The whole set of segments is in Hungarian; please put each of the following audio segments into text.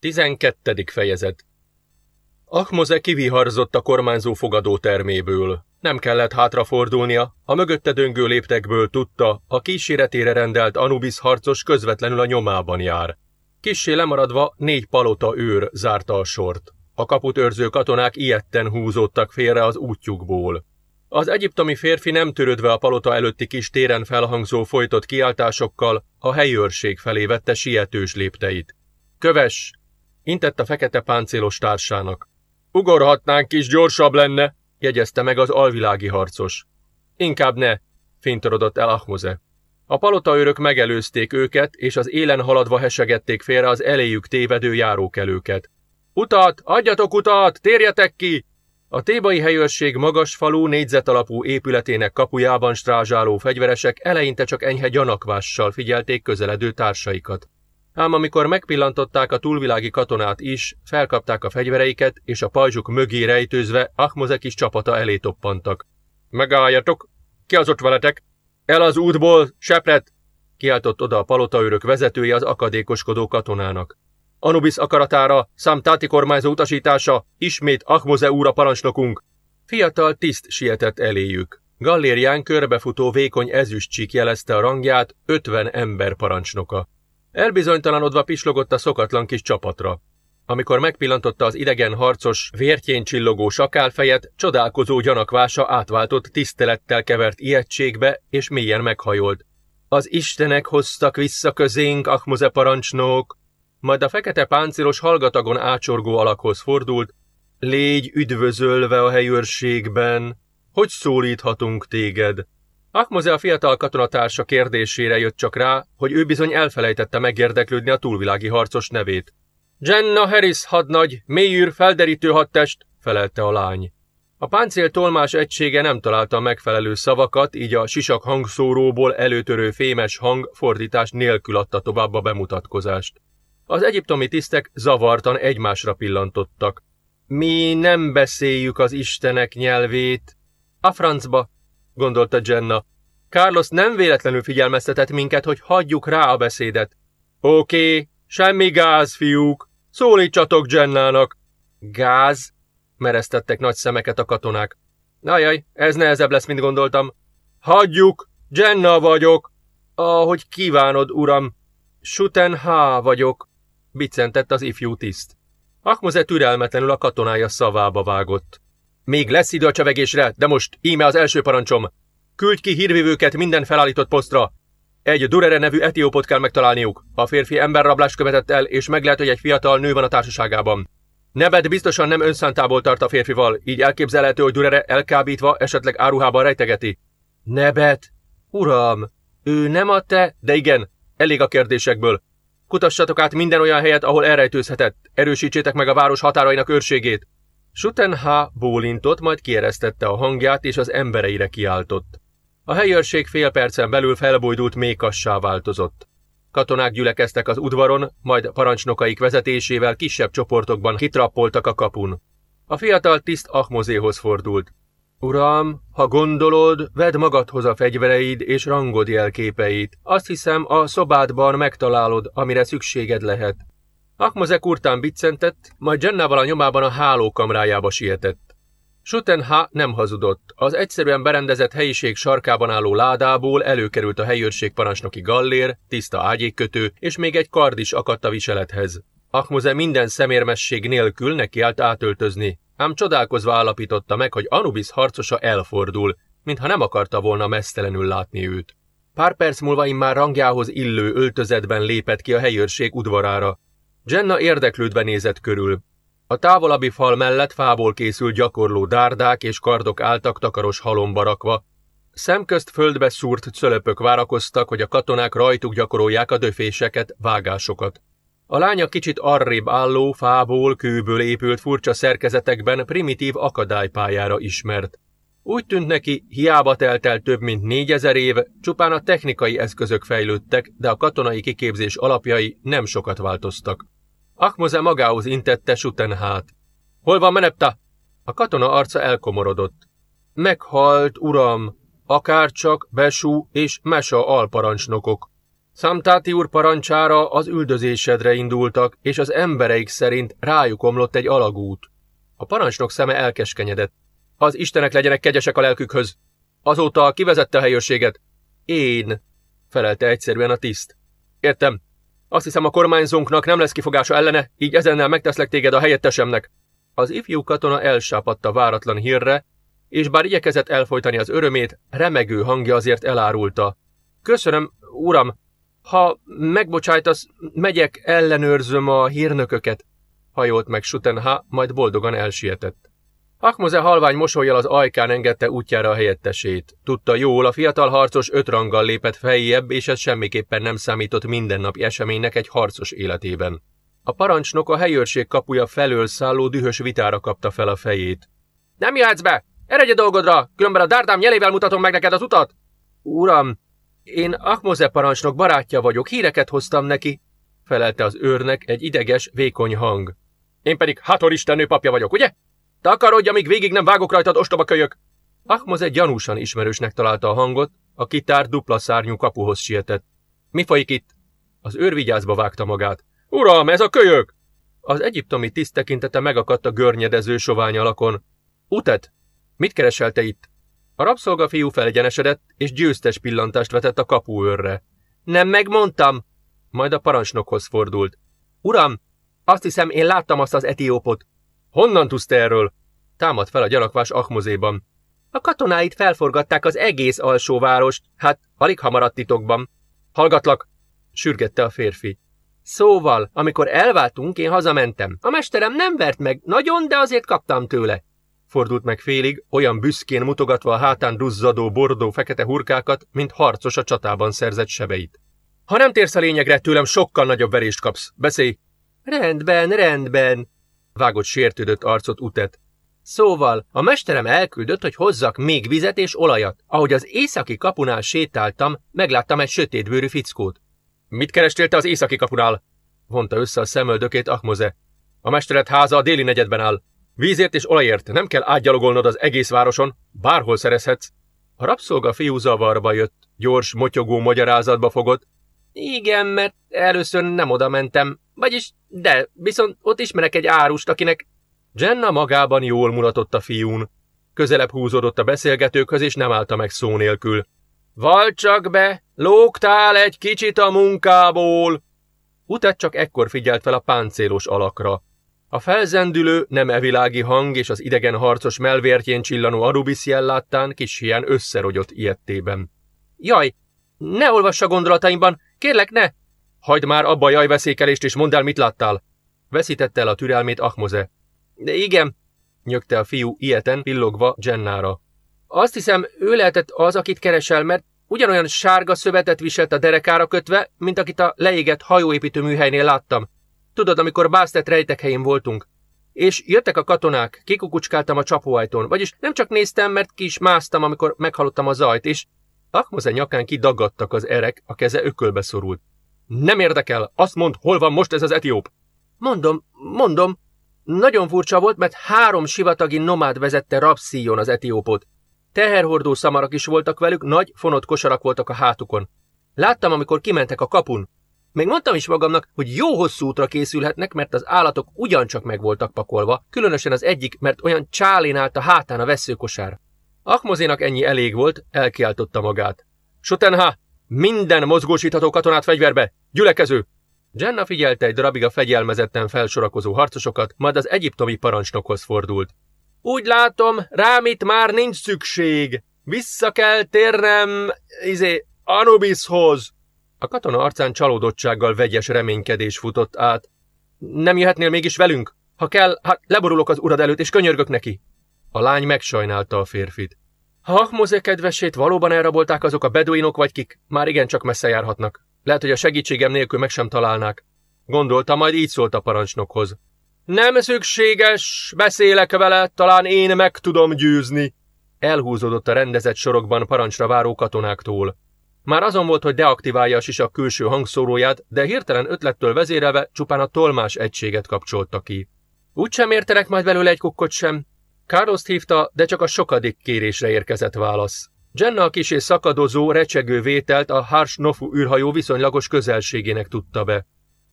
Tizenkettedik fejezet Ahmoze kiviharzott a kormányzó fogadó terméből. Nem kellett hátrafordulnia, a mögötte döngő léptekből tudta, a kíséretére rendelt Anubis harcos közvetlenül a nyomában jár. Kissé lemaradva négy palota őr zárta a sort. A kaput őrző katonák ilyetten húzódtak félre az útjukból. Az egyiptomi férfi nem törődve a palota előtti kis téren felhangzó folytott kiáltásokkal, a helyőrség felé vette sietős lépteit. Köves! Intett a fekete páncélos társának. Ugorhatnánk is, gyorsabb lenne, jegyezte meg az alvilági harcos. Inkább ne, fintorodott el Ahmoze. A palotaőrök megelőzték őket, és az élen haladva hesegették félre az eléjük tévedő járókelőket. Utat, adjatok utat, térjetek ki! A tébai helyőrség magas falú, négyzetalapú épületének kapujában strázsáló fegyveresek eleinte csak enyhe gyanakvással figyelték közeledő társaikat. Ám amikor megpillantották a túlvilági katonát is, felkapták a fegyvereiket, és a pajzsuk mögé rejtőzve Ahmozek is csapata elé toppantak. Megálljatok! Ki az ott veletek? El az útból, sepret! Kiáltott oda a palotaőrök vezetője az akadékoskodó katonának. Anubis akaratára, Számtáti kormányzó utasítása, ismét Ahmoze úra parancsnokunk. Fiatal tiszt sietett eléjük. Gallérián körbefutó vékony ezüstcsík jelezte a rangját, ötven ember parancsnoka. Elbizonytalanodva pislogott a szokatlan kis csapatra. Amikor megpillantotta az idegen harcos, vértjén csillogó sakálfejet, csodálkozó gyanakvása átváltott tisztelettel kevert ijegységbe, és mélyen meghajolt. Az istenek hoztak vissza közénk, Ahmoze parancsnok, majd a fekete páncélos hallgatagon ácsorgó alakhoz fordult, légy üdvözölve a helyőrségben, hogy szólíthatunk téged? Ahmoze a fiatal katonatársa kérdésére jött csak rá, hogy ő bizony elfelejtette megérdeklődni a túlvilági harcos nevét. Jenna Harris hadnagy, mélyűr felderítő hadtest, felelte a lány. A páncél tolmás egysége nem találta a megfelelő szavakat, így a sisak hangszóróból előtörő fémes hang fordítás nélkül adta tovább a bemutatkozást. Az egyiptomi tisztek zavartan egymásra pillantottak. Mi nem beszéljük az istenek nyelvét. A francba, gondolta Jenna. Carlos nem véletlenül figyelmeztetett minket, hogy hagyjuk rá a beszédet. Oké, semmi gáz, fiúk. Szólítsatok Jennának. Gáz? mereztettek nagy szemeket a katonák. Ajaj, ez nehezebb lesz, mint gondoltam. Hagyjuk, Jenna vagyok. Ahogy kívánod, uram. Suten H vagyok biccentett az ifjú tiszt. Ahmoze türelmetlenül a katonája szavába vágott. Még lesz idő a csevegésre, de most íme az első parancsom. Küldj ki hírvívőket minden felállított posztra. Egy Durere nevű etiópot kell megtalálniuk. A férfi emberrablást követett el, és meg lehet, hogy egy fiatal nő van a társaságában. Nebed biztosan nem önszántából tart a férfival, így elképzelhető, hogy Durere elkábítva, esetleg áruhában rejtegeti. Nebet? Uram, ő nem a te, de igen, elég a kérdésekből. Kutassatok át minden olyan helyet, ahol elrejtőzhetett. Erősítsétek meg a város határainak őrségét. Sutenha bólintott, majd kieresztette a hangját, és az embereire kiáltott. A helyőrség fél percen belül felbojdult mékassá változott. Katonák gyülekeztek az udvaron, majd parancsnokaik vezetésével kisebb csoportokban kitrappoltak a kapun. A fiatal tiszt Ahmozéhoz fordult. Uram, ha gondolod, vedd magadhoz a fegyvereid és rangod jelképeit. Azt hiszem, a szobádban megtalálod, amire szükséged lehet. Akmazek urtán biccentett, majd Jennával a nyomában a hálókamrájába sietett. Sutenha nem hazudott. Az egyszerűen berendezett helyiség sarkában álló ládából előkerült a helyőrség parancsnoki gallér, tiszta ágyékkötő, és még egy kard is akadt a viselethez. Ahmoze minden szemérmesség nélkül nekiállt átöltözni, ám csodálkozva állapította meg, hogy Anubis harcosa elfordul, mintha nem akarta volna mesztelenül látni őt. Pár perc múlva immár rangjához illő öltözetben lépett ki a helyőrség udvarára. Jenna érdeklődve nézett körül. A távolabbi fal mellett fából készült gyakorló dárdák és kardok álltak takaros halomba rakva. Szemközt földbe szúrt cölöpök várakoztak, hogy a katonák rajtuk gyakorolják a döféseket, vágásokat. A lánya kicsit arrébb álló, fából, kőből épült furcsa szerkezetekben primitív akadálypályára ismert. Úgy tűnt neki, hiába telt el több mint négyezer év, csupán a technikai eszközök fejlődtek, de a katonai kiképzés alapjai nem sokat változtak. Akmoze magához intette Sutenhát. Hol van Menepta? A katona arca elkomorodott. Meghalt, uram, akárcsak Besú és Mesa alparancsnokok. Számtáti úr parancsára az üldözésedre indultak, és az embereik szerint rájuk omlott egy alagút. A parancsnok szeme elkeskenyedett. Az istenek legyenek kegyesek a lelkükhöz. Azóta kivezette a helyőrséget. Én, felelte egyszerűen a tiszt. Értem. Azt hiszem a kormányzónknak nem lesz kifogása ellene, így ezennel megteszlek téged a helyettesemnek. Az ifjú katona elsápadt a váratlan hírre, és bár igyekezett elfolytani az örömét, remegő hangja azért elárulta. Köszönöm, uram, ha megbocsájtasz, megyek, ellenőrzöm a hírnököket, hajolt meg Sutenha, majd boldogan elsietett. Ahmoze halvány mosolyjal az ajkán engedte útjára a helyettesét. Tudta jól, a fiatal harcos öt ranggal lépett feljebb, és ez semmiképpen nem számított mindennapi eseménynek egy harcos életében. A parancsnok a helyőrség kapuja felől szálló dühös vitára kapta fel a fejét. Nem jöhetsz be! Eredj a dolgodra, különben a dárdám jelével mutatom meg neked az utat! Uram, én Ahmoze parancsnok barátja vagyok, híreket hoztam neki, felelte az őrnek egy ideges, vékony hang. Én pedig Hator istennő papja vagyok, ugye? Takarodj, amíg végig nem vágok rajtad, ostoba kölyök! Ahmoz egy gyanúsan ismerősnek találta a hangot, a kitár dupla szárnyú kapuhoz sietett. Mi folyik itt? Az őrvigyázba vágta magát. Uram, ez a kölyök! Az egyiptomi tiszt tekintete megakadt a görnyedező sovány alakon. Utet, mit kereselte itt? A rabszolga fiú felegyenesedett, és győztes pillantást vetett a kapuőrre. Nem megmondtam! Majd a parancsnokhoz fordult. Uram, azt hiszem, én láttam azt az etiópot. Honnan tudsz te erről? Támad fel a gyanakvás Ahmozéban. A katonáit felforgatták az egész alsóvárost, hát alig hamaradt titokban. Hallgatlak, sürgette a férfi. Szóval, amikor elváltunk, én hazamentem. A mesterem nem vert meg, nagyon, de azért kaptam tőle. Fordult meg félig, olyan büszkén mutogatva a hátán duzzadó bordó-fekete hurkákat, mint harcos a csatában szerzett sebeit. Ha nem térsz a lényegre, tőlem sokkal nagyobb verést kapsz. Beszélj! Rendben, rendben, vágott sértődött arcot utet. Szóval, a mesterem elküldött, hogy hozzak még vizet és olajat. Ahogy az északi kapunál sétáltam, megláttam egy sötétbőrű fickót. Mit kerestél te az északi kapunál? vonta össze a szemöldökét Ahmoze. A mesteret háza a déli negyedben áll. Vízért és olajért nem kell átgyalogolnod az egész városon, bárhol szerezhetsz. A rabszolga fiú zavarba jött, gyors, motyogó magyarázatba fogott. Igen, mert először nem oda mentem, vagyis, de, viszont ott ismerek egy árust, akinek... Jenna magában jól mulatott a fiún. Közelebb húzódott a beszélgetőkhöz, és nem állta meg szó nélkül. Val csak be, lógtál egy kicsit a munkából! Utat csak ekkor figyelt fel a páncélos alakra. A felzendülő, nem evilági hang és az idegen harcos melvértjén csillanó Arubiszi láttán kis hián összerogyott ilyettében. Jaj, ne olvassa gondolataimban, kérlek ne! Hagyd már abba a jajveszékelést, és mondd el, mit láttál. Veszítette el a türelmét Ahmoze. De igen, nyögte a fiú ilyeten pillogva Jennára. Azt hiszem, ő lehetett az, akit keresel, mert ugyanolyan sárga szövetet viselt a derekára kötve, mint akit a leégett hajóépítő műhelynél láttam. Tudod, amikor Báztet rejtek helyén voltunk. És jöttek a katonák, kikukucskáltam a csapóajtón, vagyis nem csak néztem, mert ki is másztam, amikor meghallottam a zajt, és Ahmoze nyakán kidagadtak az erek, a keze ökölbe szorult. Nem érdekel, azt mond, hol van most ez az etióp. Mondom, mondom, nagyon furcsa volt, mert három sivatagi nomád vezette rabszíjon az etiópot. Teherhordó szamarak is voltak velük, nagy, fonott kosarak voltak a hátukon. Láttam, amikor kimentek a kapun. Még mondtam is magamnak, hogy jó hosszú útra készülhetnek, mert az állatok ugyancsak meg voltak pakolva, különösen az egyik, mert olyan csálén állt a hátán a veszőkosár. Ahmozénak ennyi elég volt, elkiáltotta magát. Sutenha, minden mozgósítható katonát fegyverbe! Gyülekező! Jenna figyelte egy darabig a fegyelmezetten felsorakozó harcosokat, majd az egyiptomi parancsnokhoz fordult. Úgy látom, rám itt már nincs szükség. Vissza kell térnem, izé, Anubishoz. A katona arcán csalódottsággal vegyes reménykedés futott át. Nem jöhetnél mégis velünk? Ha kell, hát leborulok az urad előtt, és könyörgök neki. A lány megsajnálta a férfit. Ha Ahmoze kedvesét valóban elrabolták azok a beduinok vagy kik, már igencsak messze járhatnak. Lehet, hogy a segítségem nélkül meg sem találnák. Gondolta, majd így szólt a parancsnokhoz. Nem szükséges, beszélek vele, talán én meg tudom győzni. Elhúzódott a rendezett sorokban parancsra váró katonáktól. Már azon volt, hogy deaktiválja a sisak külső hangszóróját, de hirtelen ötlettől vezérelve csupán a tolmás egységet kapcsolta ki. Úgy sem értenek majd belőle egy kukkot sem, Károszt hívta, de csak a sokadik kérésre érkezett válasz. Jenna a kisé szakadozó, recsegő vételt a Hars Nofu űrhajó viszonylagos közelségének tudta be.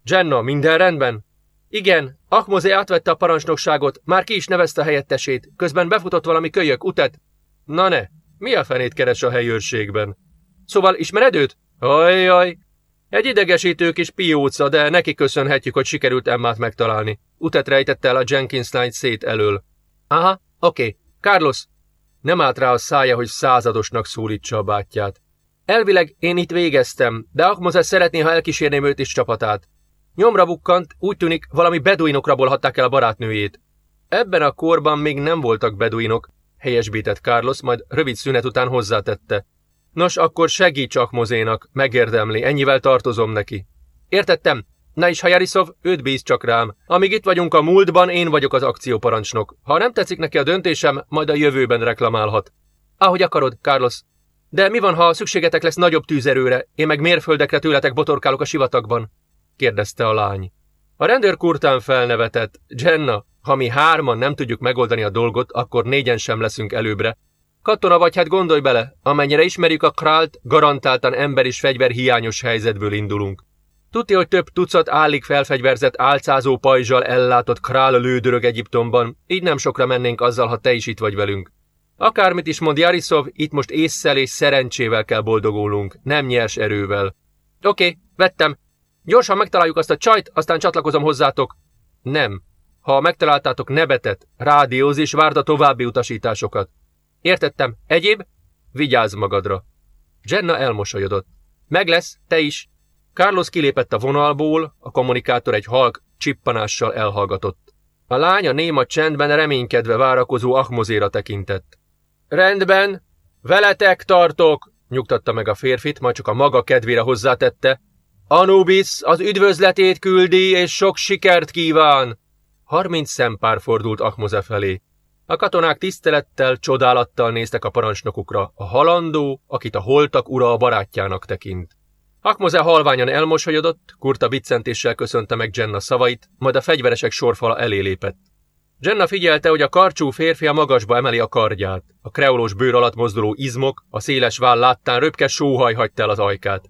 Jenna, minden rendben? Igen, Ahmozé átvette a parancsnokságot, már ki is nevezte helyettesét, közben befutott valami kölyök, utat. Na ne, mi a fenét keres a helyőrségben? Szóval ismered őt? Ajjaj, egy idegesítő kis pióca, de neki köszönhetjük, hogy sikerült Emmát megtalálni. Utat rejtette el a Jenkins Knight szét elől. Aha, oké. Okay. Carlos, nem állt rá a szája, hogy századosnak szólítsa a bátyját. Elvileg én itt végeztem, de Ahmozes szeretné, ha elkísérném őt és csapatát. Nyomra bukkant, úgy tűnik, valami beduinok rabolhatták el a barátnőjét. Ebben a korban még nem voltak beduinok, helyesbített Carlos, majd rövid szünet után hozzátette. Nos, akkor segíts Ahmozénak, megérdemli, ennyivel tartozom neki. Értettem, Na is, ha Jarisov, őt bíz csak rám. Amíg itt vagyunk a múltban, én vagyok az akcióparancsnok. Ha nem tetszik neki a döntésem, majd a jövőben reklamálhat. Ahogy akarod, Carlos. De mi van, ha szükségetek lesz nagyobb tűzerőre, én meg mérföldekre tőletek botorkálok a sivatagban? kérdezte a lány. A rendőr kurtán felnevetett. Jenna, ha mi hárman nem tudjuk megoldani a dolgot, akkor négyen sem leszünk előbbre. Katona vagy, hát gondolj bele, amennyire ismerjük a Krált, garantáltan ember és fegyver hiányos helyzetből indulunk. Tudja, hogy több tucat állig felfegyverzett álcázó pajzsal ellátott král lődörög Egyiptomban, így nem sokra mennénk azzal, ha te is itt vagy velünk. Akármit is mond Jarisov, itt most észszel és szerencsével kell boldogulnunk, nem nyers erővel. Oké, okay, vettem. Gyorsan megtaláljuk azt a csajt, aztán csatlakozom hozzátok. Nem. Ha megtaláltátok nebetet, rádióz és várd a további utasításokat. Értettem. Egyéb? Vigyázz magadra. Jenna elmosolyodott. Meg lesz, te is. Carlos kilépett a vonalból, a kommunikátor egy halk csippanással elhallgatott. A lány a néma csendben reménykedve várakozó Ahmozéra tekintett. Rendben, veletek tartok, nyugtatta meg a férfit, majd csak a maga kedvére hozzátette. Anubis az üdvözletét küldi, és sok sikert kíván! Harminc szempár fordult Ahmoze felé. A katonák tisztelettel, csodálattal néztek a parancsnokukra, a halandó, akit a holtak ura a barátjának tekint. Akmoze halványan elmosolyodott, kurta biccentéssel köszönte meg Jenna szavait, majd a fegyveresek sorfala elé lépett. Jenna figyelte, hogy a karcsú férfi a magasba emeli a kardját. A kreolós bőr alatt mozduló izmok, a széles váll láttán röpke sóhaj hagyta el az ajkát.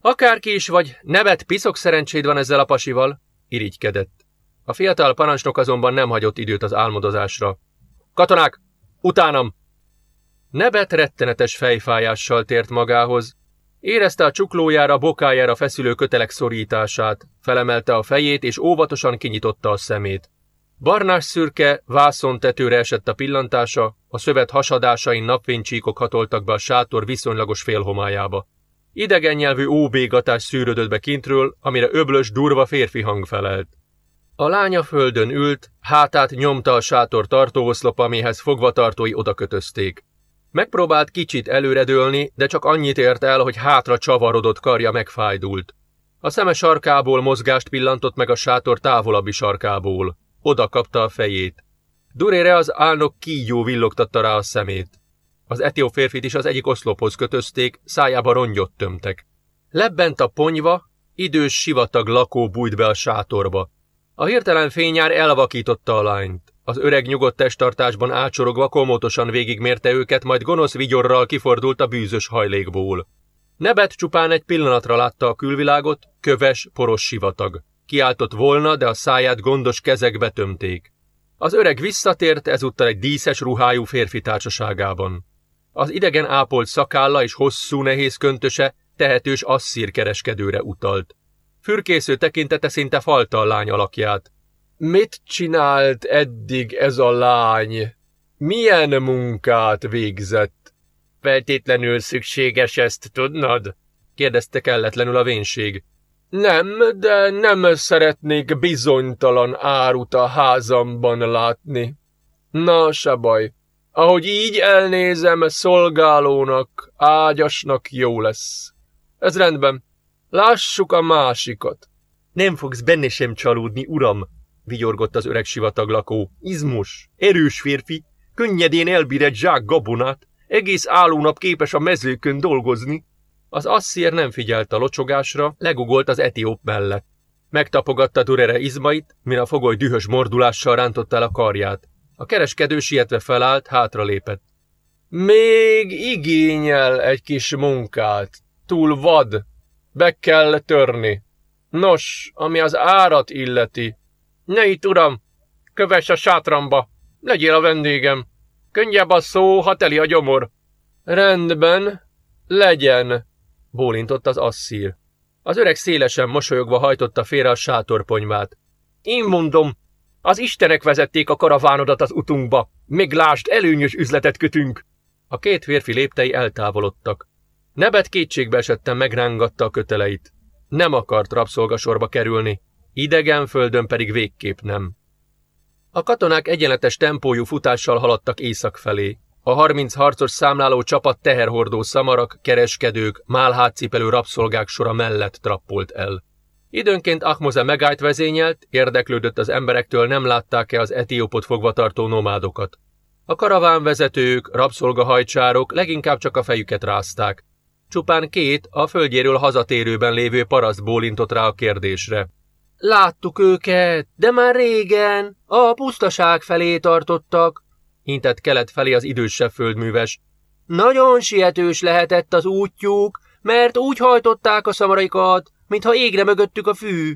Akárki is vagy, nevet piszok szerencséd van ezzel a pasival, irigykedett. A fiatal parancsnok azonban nem hagyott időt az álmodozásra. Katonák, utánam! Nebet rettenetes fejfájással tért magához, Érezte a csuklójára, bokájára feszülő kötelek szorítását, felemelte a fejét és óvatosan kinyitotta a szemét. Barnás szürke, vászon tetőre esett a pillantása, a szövet hasadásain napfénycsíkok hatoltak be a sátor viszonylagos félhomájába. Idegen nyelvű óbégatás szűrődött be kintről, amire öblös, durva férfi hang felelt. A lánya földön ült, hátát nyomta a sátor tartóoszlop, amihez fogvatartói odakötözték. Megpróbált kicsit előredőlni, de csak annyit ért el, hogy hátra csavarodott karja megfájdult. A szeme sarkából mozgást pillantott meg a sátor távolabbi sarkából. Oda kapta a fejét. Durére az álnok kígyó villogtatta rá a szemét. Az etió férfit is az egyik oszlophoz kötözték, szájába rongyot tömtek. Lebbent a ponyva, idős sivatag lakó bújt be a sátorba. A hirtelen fényár elvakította a lányt. Az öreg nyugodt testtartásban ácsorogva komótosan végigmérte őket, majd gonosz vigyorral kifordult a bűzös hajlékból. Nebet csupán egy pillanatra látta a külvilágot, köves, poros sivatag. Kiáltott volna, de a száját gondos kezek betömték. Az öreg visszatért ezúttal egy díszes ruhájú férfi társaságában. Az idegen ápolt szakálla és hosszú nehéz köntöse tehetős asszír kereskedőre utalt. Fürkésző tekintete szinte falta a lány alakját. Mit csinált eddig ez a lány? Milyen munkát végzett? Feltétlenül szükséges ezt tudnod? kérdezte kelletlenül a vénség. Nem, de nem szeretnék bizonytalan árut a házamban látni. Na, se baj. Ahogy így elnézem, szolgálónak, ágyasnak jó lesz. Ez rendben. Lássuk a másikat. Nem fogsz benne sem csalódni, uram, vigyorgott az öreg sivataglakó. Izmos, erős férfi, könnyedén elbír egy zsák gabonát, egész állónap képes a mezőkön dolgozni. Az asszír nem figyelt a locsogásra, legugolt az etióp mellett. Megtapogatta Durere izmait, mire a fogoly dühös mordulással rántotta el a karját. A kereskedő sietve felállt, hátra lépett. Még igényel egy kis munkát. Túl vad. Be kell törni. Nos, ami az árat illeti. Ne itt, uram, kövess a sátramba. Legyél a vendégem. Könnyebb a szó, ha teli a gyomor. Rendben, legyen, bólintott az asszír. Az öreg szélesen mosolyogva hajtotta félre a sátorponyvát. Én mondom, az istenek vezették a karavánodat az utunkba. Még lásd, előnyös üzletet kötünk. A két férfi léptei eltávolodtak. Nebet kétségbe esetten megrángatta a köteleit. Nem akart rabszolgasorba kerülni, idegen földön pedig végképp nem. A katonák egyenletes tempójú futással haladtak észak felé. A harminc harcos számláló csapat teherhordó szamarak, kereskedők, málhátcipelő rabszolgák sora mellett trappolt el. Időnként Ahmoze megállt vezényelt, érdeklődött az emberektől, nem látták-e az etiópot fogva tartó nomádokat. A karavánvezetők, rabszolgahajcsárok leginkább csak a fejüket rázták. Csupán két, a földjéről hazatérőben lévő paraszt bólintott rá a kérdésre. Láttuk őket, de már régen, a pusztaság felé tartottak, intett kelet felé az idősebb földműves. Nagyon sietős lehetett az útjuk, mert úgy hajtották a szamaraikat, mintha égre mögöttük a fű.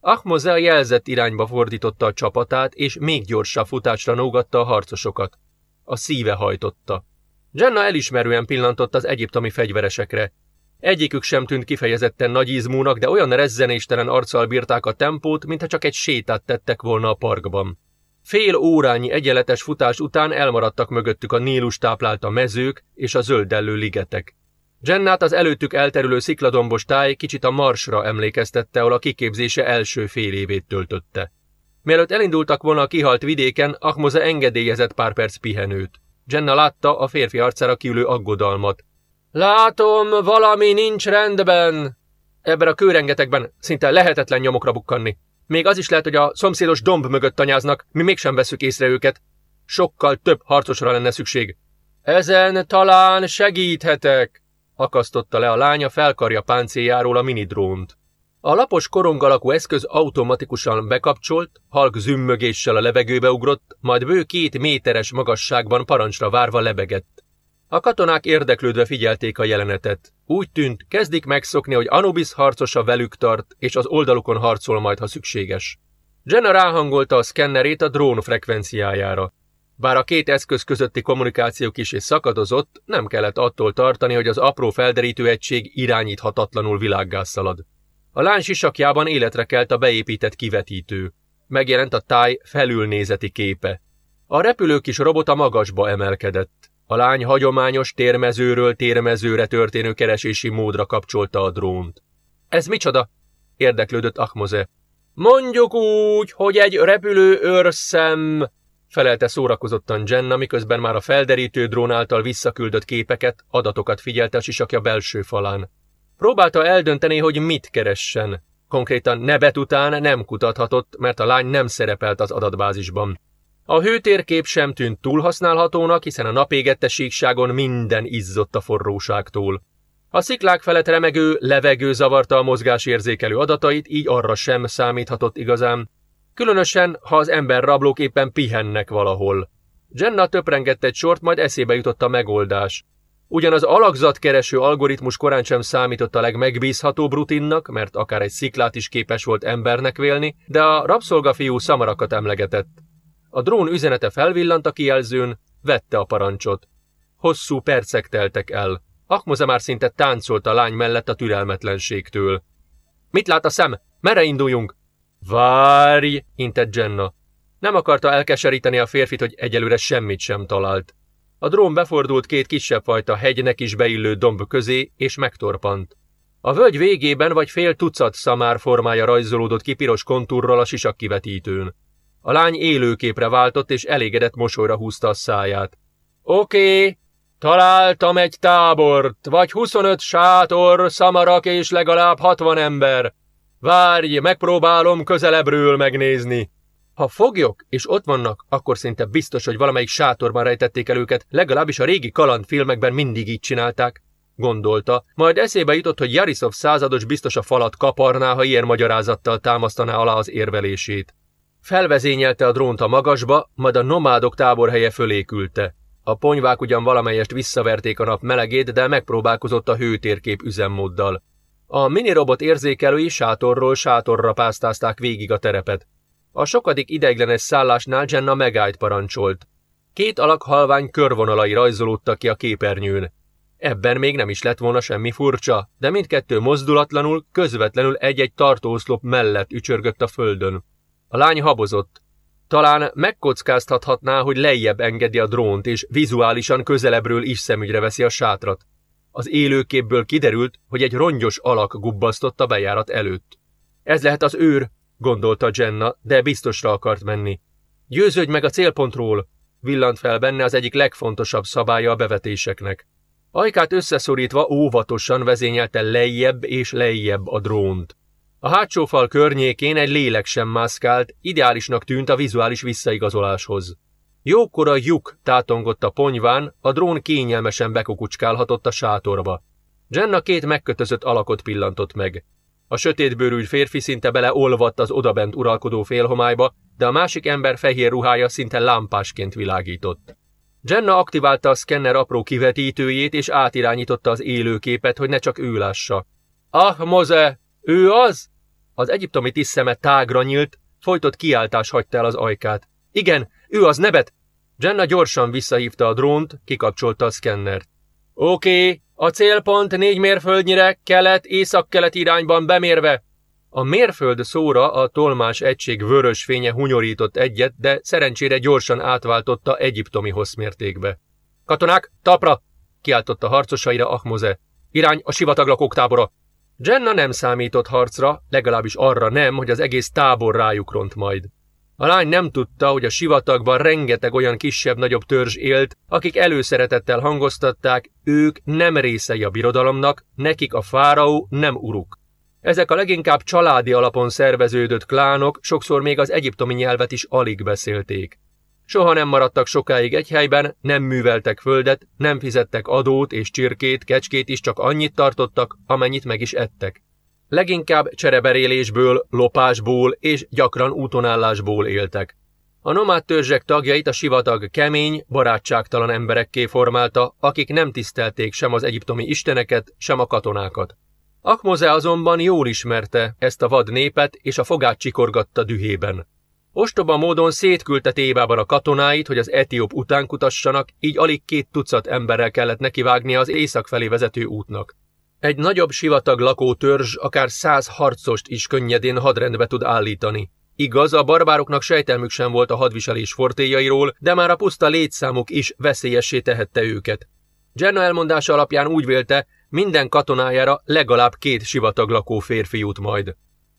Ahmoze a jelzett irányba fordította a csapatát, és még gyorsabb futásra nógatta a harcosokat. A szíve hajtotta. Jenna elismerően pillantott az egyiptomi fegyveresekre. Egyikük sem tűnt kifejezetten nagy izmúnak, de olyan rezzenéstelen arccal bírták a tempót, mintha csak egy sétát tettek volna a parkban. Fél órányi egyenletes futás után elmaradtak mögöttük a Nílus táplálta mezők és a zöldellő ligetek. Jennát az előttük elterülő szikladombos táj kicsit a marsra emlékeztette, ahol a kiképzése első fél évét töltötte. Mielőtt elindultak volna a kihalt vidéken, Ahmoze engedélyezett pár perc pihenőt. Jenna látta a férfi arcára kiülő aggodalmat. Látom, valami nincs rendben. Ebben a kőrengetekben szinte lehetetlen nyomokra bukkanni. Még az is lehet, hogy a szomszédos domb mögött tanyáznak, mi mégsem veszük észre őket. Sokkal több harcosra lenne szükség. Ezen talán segíthetek, akasztotta le a lánya felkarja páncéljáról a minidrónt. A lapos korong alakú eszköz automatikusan bekapcsolt, halk zümmögéssel a levegőbe ugrott, majd bő két méteres magasságban parancsra várva lebegett. A katonák érdeklődve figyelték a jelenetet. Úgy tűnt, kezdik megszokni, hogy Anubis harcosa velük tart, és az oldalukon harcol majd, ha szükséges. Jenna ráhangolta a szkennerét a drón frekvenciájára. Bár a két eszköz közötti kommunikáció kis és szakadozott, nem kellett attól tartani, hogy az apró felderítő egység irányíthatatlanul világgá szalad. A lány sisakjában életre kelt a beépített kivetítő. Megjelent a táj felülnézeti képe. A repülő kis a magasba emelkedett. A lány hagyományos térmezőről térmezőre történő keresési módra kapcsolta a drónt. Ez micsoda? érdeklődött Ahmoze. Mondjuk úgy, hogy egy repülő őrszem, felelte szórakozottan Jenna, miközben már a felderítő drón által visszaküldött képeket, adatokat figyelte a sisakja belső falán. Próbálta eldönteni, hogy mit keressen. Konkrétan nebet után nem kutathatott, mert a lány nem szerepelt az adatbázisban. A hőtérkép sem tűnt túlhasználhatónak, hiszen a napégette síkságon minden izzott a forróságtól. A sziklák felett remegő levegő zavarta a mozgásérzékelő adatait, így arra sem számíthatott igazán. Különösen, ha az ember rablók éppen pihennek valahol. Jenna töprengett egy sort, majd eszébe jutott a megoldás. Ugyan az alakzatkereső algoritmus korán sem számított a legmegbízhatóbb rutinnak, mert akár egy sziklát is képes volt embernek vélni, de a rabszolgafiú szamarakat emlegetett. A drón üzenete felvillant a kijelzőn, vette a parancsot. Hosszú percek teltek el. Ahmoze már szinte táncolt a lány mellett a türelmetlenségtől. Mit lát a szem? Merre induljunk? Várj, intett Jenna. Nem akarta elkeseríteni a férfit, hogy egyelőre semmit sem talált. A drón befordult két kisebb fajta hegynek is beillő domb közé, és megtorpant. A völgy végében vagy fél tucat szamár formája rajzolódott ki piros kontúrral a sisak kivetítőn. A lány élőképre váltott, és elégedett mosolyra húzta a száját. Oké, találtam egy tábort, vagy 25 sátor, szamarak és legalább 60 ember. Várj, megpróbálom közelebbről megnézni. Ha foglyok, és ott vannak, akkor szinte biztos, hogy valamelyik sátorban rejtették el őket, legalábbis a régi kalandfilmekben mindig így csinálták, gondolta, majd eszébe jutott, hogy Jarisov százados biztos a falat kaparná, ha ilyen magyarázattal támasztaná alá az érvelését. Felvezényelte a drónt a magasba, majd a nomádok táborhelye fölé küldte. A ponyvák ugyan valamelyest visszaverték a nap melegét, de megpróbálkozott a hőtérkép üzemmóddal. A minirobot érzékelői sátorról sátorra pásztázták végig a terepet. A sokadik ideiglenes szállásnál Jenna megállt parancsolt. Két alak halvány körvonalai rajzolódtak ki a képernyőn. Ebben még nem is lett volna semmi furcsa, de mindkettő mozdulatlanul, közvetlenül egy-egy tartóoszlop mellett ücsörgött a földön. A lány habozott. Talán megkockáztathatná, hogy lejjebb engedi a drónt, és vizuálisan közelebbről is szemügyre veszi a sátrat. Az élőképből kiderült, hogy egy rongyos alak gubbasztott a bejárat előtt. Ez lehet az őr, gondolta Jenna, de biztosra akart menni. Győződj meg a célpontról, villant fel benne az egyik legfontosabb szabálya a bevetéseknek. Ajkát összeszorítva óvatosan vezényelte lejjebb és lejjebb a drónt. A hátsó fal környékén egy lélek sem mászkált, ideálisnak tűnt a vizuális visszaigazoláshoz. Jókora lyuk tátongott a ponyván, a drón kényelmesen bekukucskálhatott a sátorba. Jenna két megkötözött alakot pillantott meg. A sötétbőrű férfi szinte beleolvadt az odabent uralkodó félhomályba, de a másik ember fehér ruhája szinte lámpásként világított. Jenna aktiválta a szkenner apró kivetítőjét, és átirányította az élőképet, hogy ne csak ő lássa. Ah, Moze! Ő az? Az egyiptomi tisztszeme tágra nyílt, folytott kiáltás hagyta el az ajkát. Igen, ő az nebet! Jenna gyorsan visszahívta a drónt, kikapcsolta a szkennert. Oké, okay, a célpont négy mérföldnyire kelet-észak-kelet irányban bemérve. A mérföld szóra a tolmás egység vörös fénye hunyorított egyet, de szerencsére gyorsan átváltotta egyiptomi hosszmértékbe. Katonák, tapra! kiáltotta harcosaira Ahmoze. Irány a sivataglakók tábora! Jenna nem számított harcra, legalábbis arra nem, hogy az egész tábor rájuk ront majd. A lány nem tudta, hogy a sivatagban rengeteg olyan kisebb-nagyobb törzs élt, akik előszeretettel hangoztatták, ők nem részei a birodalomnak, nekik a fáraó nem uruk. Ezek a leginkább családi alapon szerveződött klánok sokszor még az egyiptomi nyelvet is alig beszélték. Soha nem maradtak sokáig egy helyben, nem műveltek földet, nem fizettek adót és csirkét, kecskét is csak annyit tartottak, amennyit meg is ettek. Leginkább csereberélésből, lopásból és gyakran útonállásból éltek. A nomád törzsek tagjait a sivatag kemény, barátságtalan emberekké formálta, akik nem tisztelték sem az egyiptomi isteneket, sem a katonákat. Akmoze azonban jól ismerte ezt a vad népet, és a fogát csikorgatta dühében. Ostoba módon szétküldte Tébában a katonáit, hogy az etióp után kutassanak, így alig két tucat emberrel kellett nekivágnia az észak felé vezető útnak. Egy nagyobb sivatag lakó törzs akár száz harcost is könnyedén hadrendbe tud állítani. Igaz, a barbároknak sejtelmük sem volt a hadviselés fortéjairól, de már a puszta létszámuk is veszélyessé tehette őket. Jenna elmondása alapján úgy vélte, minden katonájára legalább két sivatag lakó férfi jut majd.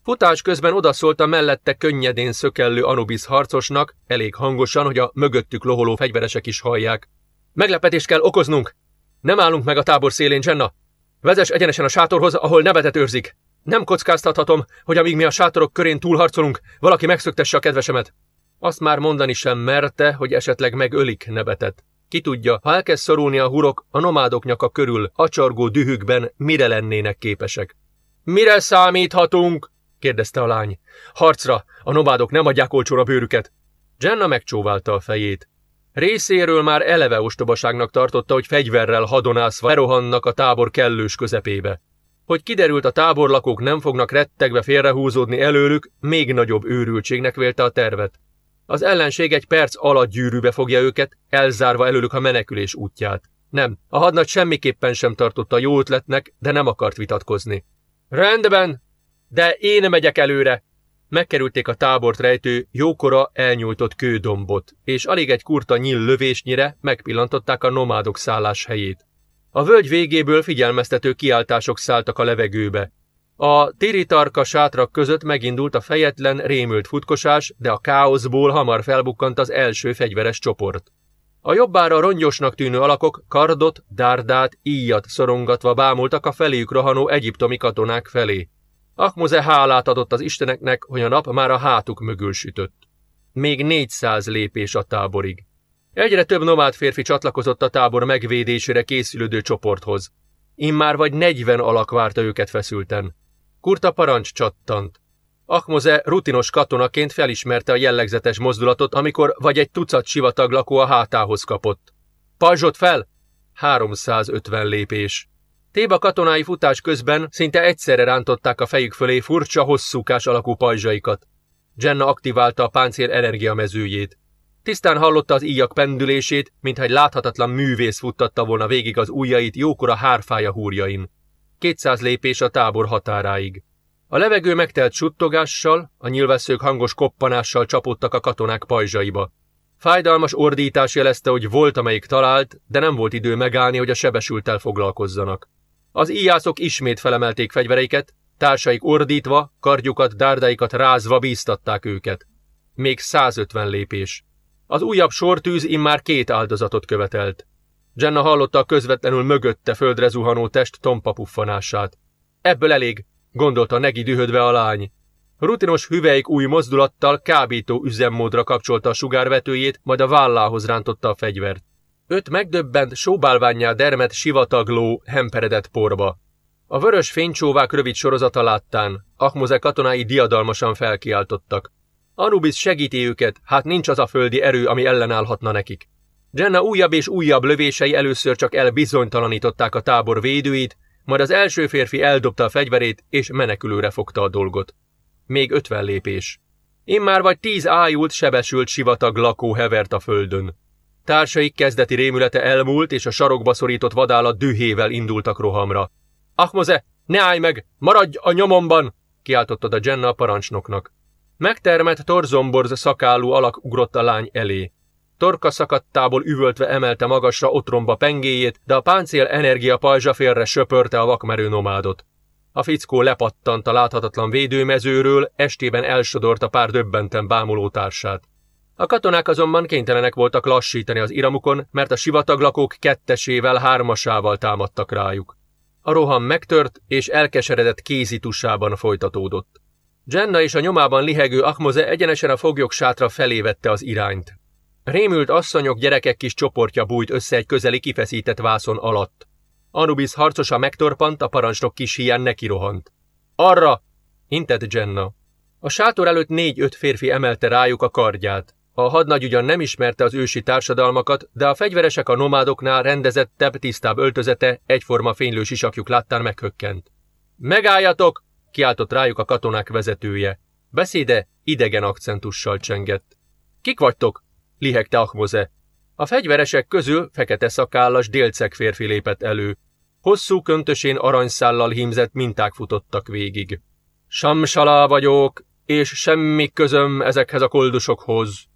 Futás közben odaszólt a mellette könnyedén szökellő Anubis harcosnak, elég hangosan, hogy a mögöttük loholó fegyveresek is hallják. Meglepetést kell okoznunk! Nem állunk meg a tábor szélén, Jenna! Vezess egyenesen a sátorhoz, ahol nevetet őrzik. Nem kockáztathatom, hogy amíg mi a sátorok körén túlharcolunk, valaki megszöktesse a kedvesemet. Azt már mondani sem merte, hogy esetleg megölik nebetet. Ki tudja, ha elkezd szorulni a hurok, a nomádok nyaka körül, acsargó dühükben mire lennének képesek. Mire számíthatunk? Kérdezte a lány. Harcra, a nomádok nem adják olcsóra bőrüket. Jenna megcsóválta a fejét. Részéről már eleve ostobaságnak tartotta, hogy fegyverrel hadonászva berohannak a tábor kellős közepébe. Hogy kiderült a táborlakók nem fognak rettegve félrehúzódni előlük, még nagyobb őrültségnek vélte a tervet. Az ellenség egy perc alatt gyűrűbe fogja őket, elzárva előlük a menekülés útját. Nem, a hadnagy semmiképpen sem tartotta jó ötletnek, de nem akart vitatkozni. Rendben, de én megyek előre, Megkerülték a tábort rejtő, jókora elnyújtott kődombot, és alig egy kurta nyíl lövésnyire megpillantották a nomádok szállás helyét. A völgy végéből figyelmeztető kiáltások szálltak a levegőbe. A tiritarka sátrak között megindult a fejetlen, rémült futkosás, de a káoszból hamar felbukkant az első fegyveres csoport. A jobbára rongyosnak tűnő alakok kardot, dárdát, íjat szorongatva bámultak a feléjük rohanó egyiptomi katonák felé. Akmoze hálát adott az isteneknek, hogy a nap már a hátuk mögül sütött. Még 400 lépés a táborig. Egyre több nomád férfi csatlakozott a tábor megvédésére készülődő csoporthoz. Immár vagy 40 alak várta őket feszülten. Kurta parancs csattant. Akmoze rutinos katonaként felismerte a jellegzetes mozdulatot, amikor vagy egy tucat sivatag lakó a hátához kapott. Pajzsot fel! 350 lépés. Téba katonái futás közben szinte egyszerre rántották a fejük fölé furcsa, hosszúkás alakú pajzsaikat. Jenna aktiválta a páncél energiamezőjét. Tisztán hallotta az íjak pendülését, mintha egy láthatatlan művész futtatta volna végig az ujjait jókora hárfája húrjain. 200 lépés a tábor határáig. A levegő megtelt suttogással, a nyilvesszők hangos koppanással csapódtak a katonák pajzsaiba. Fájdalmas ordítás jelezte, hogy volt, amelyik talált, de nem volt idő megállni, hogy a sebesültel foglalkozzanak. Az íjászok ismét felemelték fegyvereiket, társaik ordítva, kardjukat, dárdáikat rázva bíztatták őket. Még 150 lépés. Az újabb sortűz immár két áldozatot követelt. Jenna hallotta a közvetlenül mögötte földre zuhanó test tompa puffanását. Ebből elég, gondolta negi dühödve a lány. Rutinos hüvelyk új mozdulattal kábító üzemmódra kapcsolta a sugárvetőjét, majd a vállához rántotta a fegyvert. Öt megdöbbent, sóbálványjá dermet sivatagló, hemperedett porba. A vörös fénycsóvák rövid sorozata láttán, Ahmoze katonái diadalmasan felkiáltottak. Anubis segíti őket, hát nincs az a földi erő, ami ellenállhatna nekik. Jenna újabb és újabb lövései először csak elbizonytalanították a tábor védőit, majd az első férfi eldobta a fegyverét, és menekülőre fogta a dolgot. Még ötven lépés. Immár vagy tíz ájult, sebesült sivatag lakó hevert a földön. Társaik kezdeti rémülete elmúlt, és a sarokba szorított vadállat dühével indultak rohamra. Ahmoze, ne állj meg! Maradj a nyomomban! kiáltottad a Jenna a parancsnoknak. Megtermett torzomborz szakálú alak ugrott a lány elé. Torka szakadtából üvöltve emelte magasra otromba pengéjét, de a páncél energia pajzsa félre söpörte a vakmerő nomádot. A fickó lepattant a láthatatlan védőmezőről, estében elsodort a pár döbbenten bámuló társát. A katonák azonban kénytelenek voltak lassítani az iramukon, mert a sivataglakók kettesével, hármasával támadtak rájuk. A roham megtört, és elkeseredett kézitusában folytatódott. Jenna és a nyomában lihegő Ahmoze egyenesen a foglyok sátra felé vette az irányt. Rémült asszonyok, gyerekek kis csoportja bújt össze egy közeli kifeszített vászon alatt. Anubis harcosa megtorpant, a parancsnok kis hián nekirohant. Arra! intett Jenna. A sátor előtt négy-öt férfi emelte rájuk a kardját. A hadnagy ugyan nem ismerte az ősi társadalmakat, de a fegyveresek a nomádoknál rendezettebb, tisztább öltözete, egyforma fénylő sisakjuk láttán meghökkent. Megálljatok! kiáltott rájuk a katonák vezetője. Beszéde idegen akcentussal csengett. Kik vagytok? lihegte Ahmoze. A fegyveresek közül fekete szakállas délceg férfi lépett elő. Hosszú köntösén aranyszállal hímzett minták futottak végig. Samsalá vagyok, és semmi közöm ezekhez a koldusokhoz,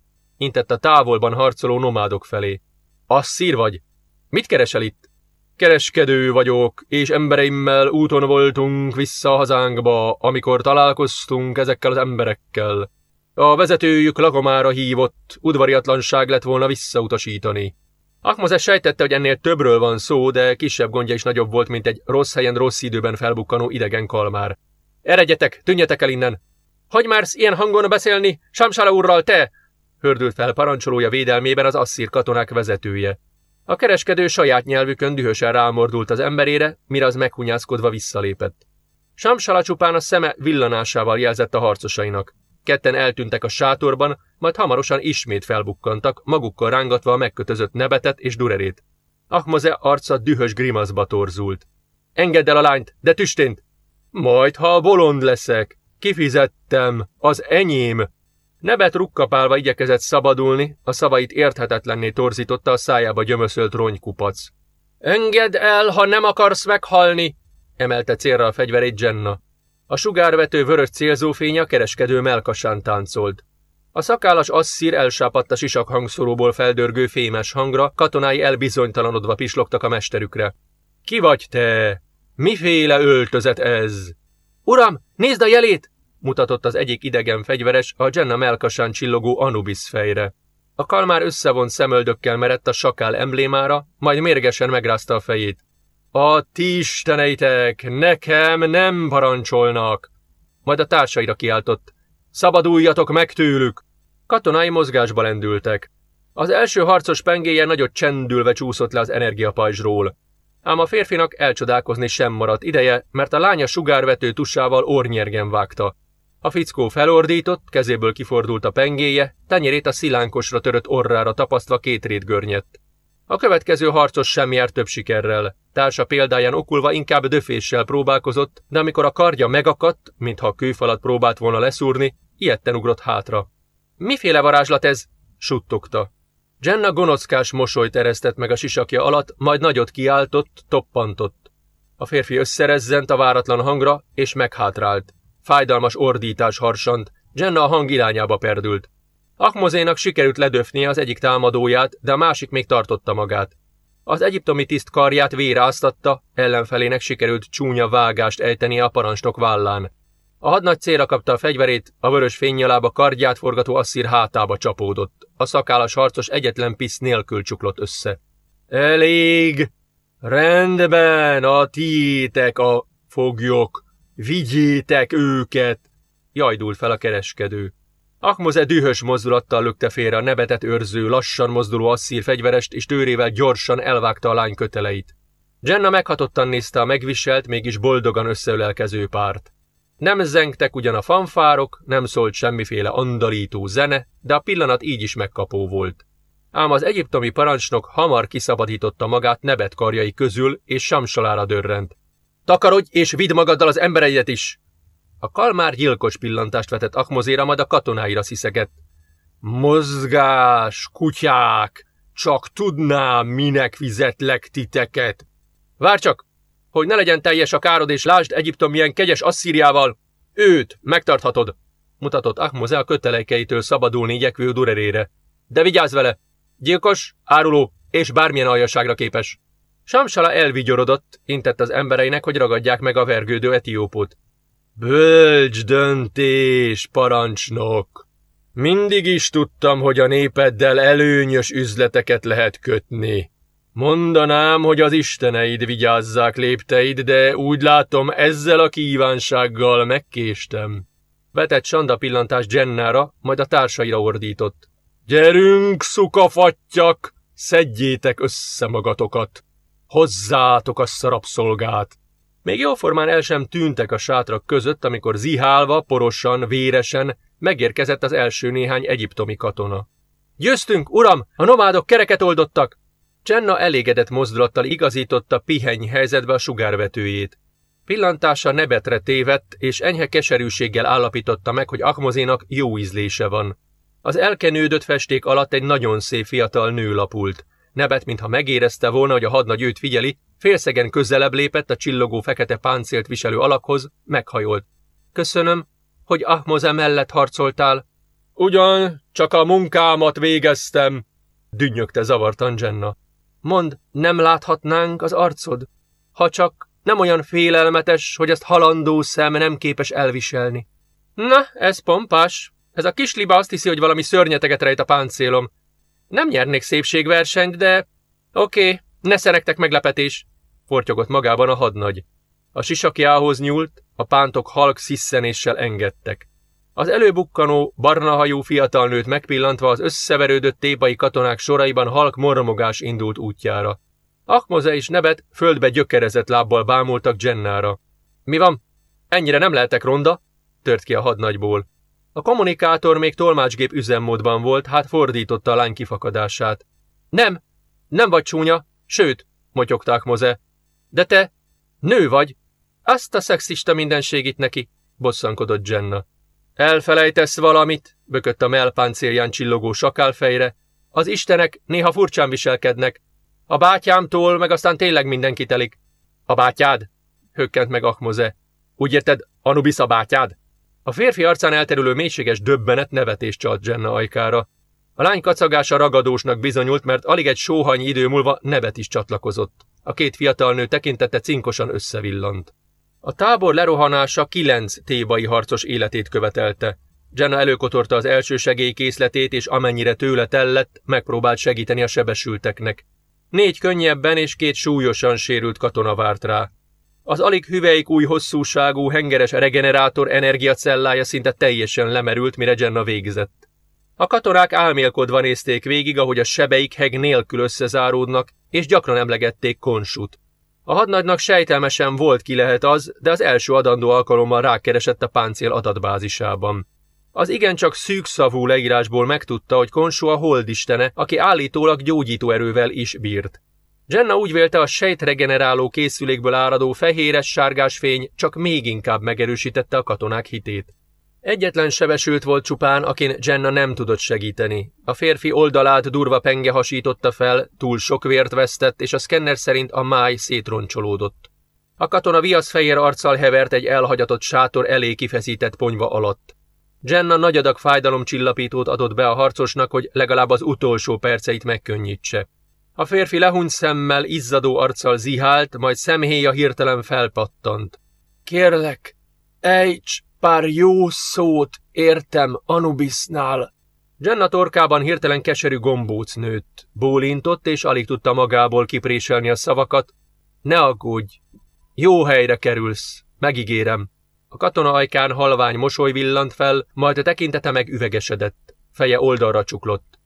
intett a távolban harcoló nomádok felé. Asszír vagy? Mit keresel itt? Kereskedő vagyok, és embereimmel úton voltunk vissza a hazánkba, amikor találkoztunk ezekkel az emberekkel. A vezetőjük lakomára hívott, udvariatlanság lett volna visszautasítani. Akmazes sejtette, hogy ennél többről van szó, de kisebb gondja is nagyobb volt, mint egy rossz helyen rossz időben felbukkanó idegen kalmár. Eredjetek, tűnjetek el innen! Hogy mársz ilyen hangon beszélni, Samsala úrral te? Hördült fel parancsolója védelmében az asszír katonák vezetője. A kereskedő saját nyelvükön dühösen rámordult az emberére, mire az meghunyászkodva visszalépett. Samsala csupán a szeme villanásával jelzett a harcosainak. Ketten eltűntek a sátorban, majd hamarosan ismét felbukkantak, magukkal rángatva a megkötözött nebetet és durerét. Ahmoze arca dühös grimaszba torzult. Engedd el a lányt, de tüstént! Majd, ha bolond leszek, kifizettem, az enyém! Nebet rukkapálva igyekezett szabadulni, a szavait érthetetlenné torzította a szájába gyömöszölt ronykupac. Engedd el, ha nem akarsz meghalni! emelte célra a fegyverét Jenna. A sugárvető vörös célzófény a kereskedő melkasán táncolt. A szakállas asszír elsápadt a sisak hangszoróból feldörgő fémes hangra, katonái elbizonytalanodva pislogtak a mesterükre. Ki vagy te? Miféle öltözet ez? Uram, nézd a jelét! Mutatott az egyik idegen fegyveres a Jenna melkasán csillogó Anubis fejre. A kalmár összevont szemöldökkel merett a sakál emblémára, majd mérgesen megrázta a fejét. A ti isteneitek nekem nem parancsolnak! Majd a társaira kiáltott. Szabaduljatok meg tőlük! Katonái mozgásba lendültek. Az első harcos pengéje nagyot csendülve csúszott le az energiapajzsról. Ám a férfinak elcsodálkozni sem maradt ideje, mert a lánya sugárvető tusával ornyergen vágta. A fickó felordított, kezéből kifordult a pengéje, tenyerét a szilánkosra törött orrára tapasztva két görnyett. A következő harcos sem járt több sikerrel. Társa példáján okulva inkább döféssel próbálkozott, de amikor a kardja megakadt, mintha a kőfalat próbált volna leszúrni, ilyetten ugrott hátra. Miféle varázslat ez? suttogta. Jenna gonoszkás mosolyt eresztett meg a sisakja alatt, majd nagyot kiáltott, toppantott. A férfi összerezzent a váratlan hangra, és meghátrált. Fájdalmas ordítás harsant, Jenna a hang irányába perdült. Ahmozénak sikerült ledöfnie az egyik támadóját, de a másik még tartotta magát. Az egyiptomi tiszt karját véráztatta, ellenfelének sikerült csúnya vágást ejtenie a parancsnok vállán. A hadnagy célra kapta a fegyverét, a vörös fénynyalába kardját forgató asszír hátába csapódott. A szakállas harcos egyetlen pisz nélkül csuklott össze. Elég! Rendben, a tiétek a foglyok! Vigyétek őket! Jajdult fel a kereskedő. Ahmoze dühös mozdulattal lökte félre a nebetet őrző, lassan mozduló asszír fegyverest, és tőrével gyorsan elvágta a lány köteleit. Jenna meghatottan nézte a megviselt, mégis boldogan összeölelkező párt. Nem zengtek ugyan a fanfárok, nem szólt semmiféle andalító zene, de a pillanat így is megkapó volt. Ám az egyiptomi parancsnok hamar kiszabadította magát nebet karjai közül, és Samsalára dörrent. Takarodj és vidd magaddal az embereidet is! A kalmár gyilkos pillantást vetett Akmozéra, majd a katonáira sziszegett. Mozgás, kutyák! Csak tudnám, minek fizetlek titeket! Vár csak, hogy ne legyen teljes a károd, és lásd Egyiptom milyen kegyes Asszíriával! Őt megtarthatod! mutatott Ahmoze a kötelejkeitől szabadulni igyekvő durerére. De vigyázz vele! Gyilkos, áruló és bármilyen aljaságra képes. Samsala elvigyorodott, intett az embereinek, hogy ragadják meg a vergődő etiópot. Bölcs döntés, parancsnok! Mindig is tudtam, hogy a népeddel előnyös üzleteket lehet kötni. Mondanám, hogy az isteneid vigyázzák lépteid, de úgy látom, ezzel a kívánsággal megkéstem. Vetett Sanda pillantást Jennára, majd a társaira ordított. Gyerünk, szukafattyak, szedjétek össze magatokat! Hozzátok a szarabszolgát! Még jóformán el sem tűntek a sátrak között, amikor zihálva, porosan, véresen megérkezett az első néhány egyiptomi katona. Győztünk, uram! A nomádok kereket oldottak! Csenna elégedett mozdulattal igazította piheny helyzetbe a sugárvetőjét. Pillantása nebetre tévedt, és enyhe keserűséggel állapította meg, hogy Akmozénak jó ízlése van. Az elkenődött festék alatt egy nagyon szép fiatal nő lapult. Nebet, mintha megérezte volna, hogy a hadnagy őt figyeli, félszegen közelebb lépett a csillogó fekete páncélt viselő alakhoz, meghajolt. Köszönöm, hogy Ahmoze mellett harcoltál. Ugyan, csak a munkámat végeztem, dünnyögte zavartan Jenna. Mond, nem láthatnánk az arcod? Ha csak nem olyan félelmetes, hogy ezt halandó szem nem képes elviselni. Na, ez pompás. Ez a kis liba azt hiszi, hogy valami szörnyeteget rejt a páncélom. Nem nyernék szépségversenyt, de... Oké, okay, ne szerektek meglepetés, fortyogott magában a hadnagy. A sisakjához nyúlt, a pántok halk sziszenéssel engedtek. Az előbukkanó, barnahajú fiatal nőt megpillantva az összeverődött tépai katonák soraiban halk mormogás indult útjára. Akmoze és Nebet földbe gyökerezett lábbal bámultak Jennára. Mi van? Ennyire nem lehetek ronda? tört ki a hadnagyból. A kommunikátor még tolmácsgép üzemmódban volt, hát fordította a lány kifakadását. Nem, nem vagy csúnya, sőt, motyogták Moze. De te, nő vagy. Azt a szexista mindenségit neki, bosszankodott Jenna. Elfelejtesz valamit, bökött a melpáncélján csillogó sakálfejre. Az istenek néha furcsán viselkednek. A bátyámtól meg aztán tényleg mindenki telik. A bátyád? hökkent meg Akmoze. Úgy érted, Anubis a bátyád? A férfi arcán elterülő mélységes döbbenet nevetés csalt Jenna ajkára. A lány kacagása ragadósnak bizonyult, mert alig egy sóhany idő múlva nevet is csatlakozott. A két fiatal nő tekintete cinkosan összevillant. A tábor lerohanása kilenc tébai harcos életét követelte. Jenna előkotorta az első segélykészletét, és amennyire tőle tellett, megpróbált segíteni a sebesülteknek. Négy könnyebben és két súlyosan sérült katona várt rá. Az alig hüvelyk új hosszúságú hengeres regenerátor energiacellája szinte teljesen lemerült, mire Jenna végzett. A katonák álmélkodva nézték végig, ahogy a sebeik heg nélkül összezáródnak, és gyakran emlegették konsut. A hadnagynak sejtelmesen volt ki lehet az, de az első adandó alkalommal rákeresett a páncél adatbázisában. Az igencsak szűkszavú leírásból megtudta, hogy Konsó a holdistene, aki állítólag gyógyító erővel is bírt. Jenna úgy vélte, a sejtregeneráló készülékből áradó fehéres-sárgás fény csak még inkább megerősítette a katonák hitét. Egyetlen sebesült volt csupán, akin Jenna nem tudott segíteni. A férfi oldalát durva penge hasította fel, túl sok vért vesztett, és a szkenner szerint a máj szétroncsolódott. A katona viaszfehér arccal hevert egy elhagyatott sátor elé kifeszített ponyva alatt. Jenna nagy adag fájdalomcsillapítót adott be a harcosnak, hogy legalább az utolsó perceit megkönnyítse. A férfi lehunyt szemmel, izzadó arccal zihált, majd szemhéja hirtelen felpattant. Kérlek, ejts pár jó szót értem Anubisnál. Jenna torkában hirtelen keserű gombóc nőtt. Bólintott, és alig tudta magából kipréselni a szavakat. Ne aggódj, jó helyre kerülsz, megígérem. A katona ajkán halvány mosoly villant fel, majd a tekintete meg üvegesedett. Feje oldalra csuklott.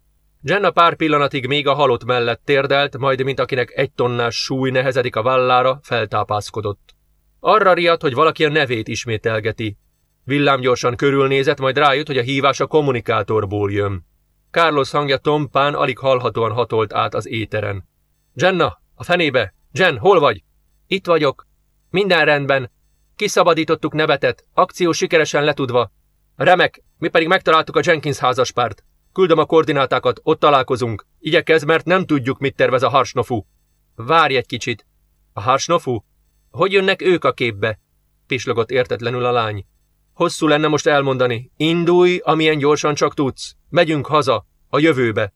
Jenna pár pillanatig még a halott mellett térdelt, majd mint akinek egy tonnás súly nehezedik a vállára, feltápászkodott. Arra riadt, hogy valaki a nevét ismételgeti. Villám gyorsan körülnézett, majd rájött, hogy a hívás a kommunikátorból jön. Carlos hangja tompán, alig hallhatóan hatolt át az éteren. Jenna, a fenébe! Jen, hol vagy? Itt vagyok. Minden rendben. Kiszabadítottuk nevetet, akció sikeresen letudva. Remek, mi pedig megtaláltuk a Jenkins házaspárt. Küldöm a koordinátákat, ott találkozunk. Igyekez, mert nem tudjuk, mit tervez a harsnofu. Várj egy kicsit. A harsnofu? Hogy jönnek ők a képbe? Pislogott értetlenül a lány. Hosszú lenne most elmondani. Indulj, amilyen gyorsan csak tudsz. Megyünk haza, a jövőbe.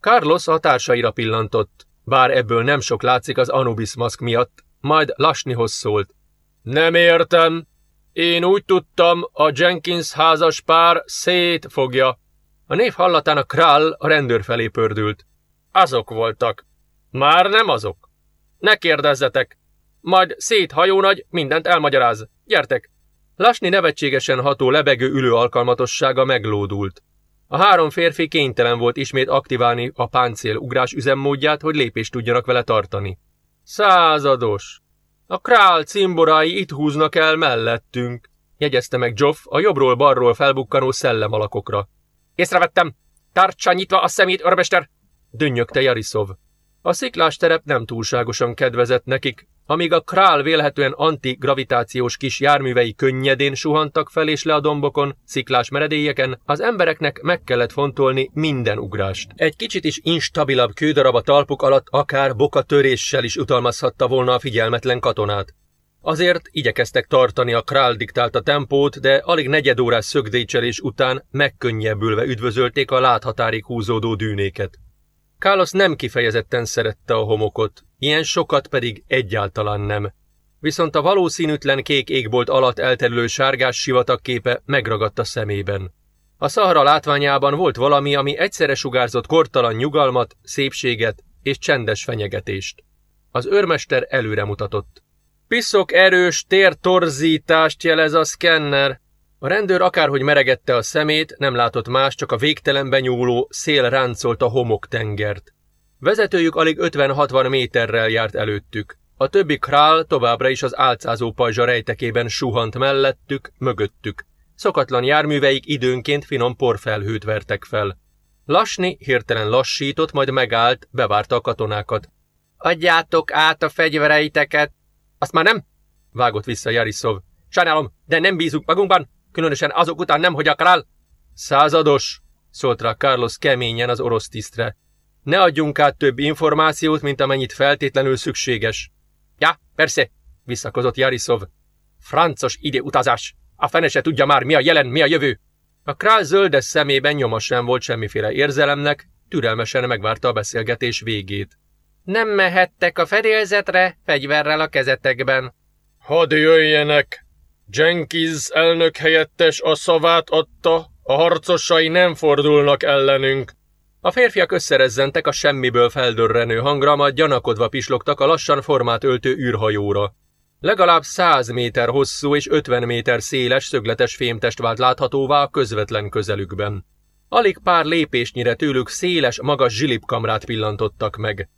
Carlos a társaira pillantott. Bár ebből nem sok látszik az Anubis maszk miatt, majd Lasnihoz szólt. Nem értem. Én úgy tudtam, a Jenkins házas pár szétfogja. A név hallatán a Král a rendőr felé pördült. Azok voltak. Már nem azok. Ne kérdezzetek. Majd széthajónagy mindent elmagyaráz. Gyertek! Lasni nevetségesen ható lebegő ülő alkalmatossága meglódult. A három férfi kénytelen volt ismét aktiválni a páncél ugrás üzemmódját, hogy lépést tudjanak vele tartani. Százados! A král cimborái itt húznak el mellettünk, jegyezte meg Joff a jobbról-balról felbukkanó szellemalakokra. Észrevettem! Tartsa nyitva a szemét, örmester! dünnyögte Jarisov. A sziklás terep nem túlságosan kedvezett nekik, amíg a král vélhetően antigravitációs kis járművei könnyedén suhantak fel és le a dombokon, sziklás meredélyeken, az embereknek meg kellett fontolni minden ugrást. Egy kicsit is instabilabb kődarab a talpuk alatt akár boka töréssel is utalmazhatta volna a figyelmetlen katonát. Azért igyekeztek tartani a král diktálta tempót, de alig negyedórás szögdécselés után megkönnyebbülve üdvözölték a láthatárig húzódó dűnéket. Kálasz nem kifejezetten szerette a homokot, ilyen sokat pedig egyáltalán nem. Viszont a valószínűtlen kék égbolt alatt elterülő sárgás sivatag képe megragadta szemében. A szahara látványában volt valami, ami egyszerre sugárzott kortalan nyugalmat, szépséget és csendes fenyegetést. Az őrmester előre mutatott. Piszok erős tértorzítást jelez a szkenner. A rendőr akárhogy meregette a szemét, nem látott más, csak a végtelenben nyúló szél ráncolt a homoktengert. Vezetőjük alig 50-60 méterrel járt előttük. A többi král továbbra is az álcázó pajzsa rejtekében suhant mellettük, mögöttük. Szokatlan járműveik időnként finom porfelhőt vertek fel. Lasni hirtelen lassított, majd megállt, bevárta a katonákat. Adjátok át a fegyvereiteket! Azt már nem? Vágott vissza Jariszov. Sajnálom, de nem bízunk magunkban, különösen azok után nem, hogy a král. Százados, szólt rá Carlos keményen az orosz tisztre. Ne adjunk át több információt, mint amennyit feltétlenül szükséges. Ja, persze, visszakozott Jariszov. Francos ide utazás. A fene se tudja már, mi a jelen, mi a jövő. A král zöldes szemében nyoma sem volt semmiféle érzelemnek, türelmesen megvárta a beszélgetés végét. Nem mehettek a fedélzetre, fegyverrel a kezetekben. Hadd jöjjenek! Jenkins elnök helyettes a szavát adta, a harcosai nem fordulnak ellenünk. A férfiak összerezzentek a semmiből feldörrenő hangra, majd gyanakodva pislogtak a lassan formát öltő űrhajóra. Legalább száz méter hosszú és ötven méter széles szögletes fémtest vált láthatóvá a közvetlen közelükben. Alig pár lépésnyire tőlük széles, magas zsilipkamrát pillantottak meg.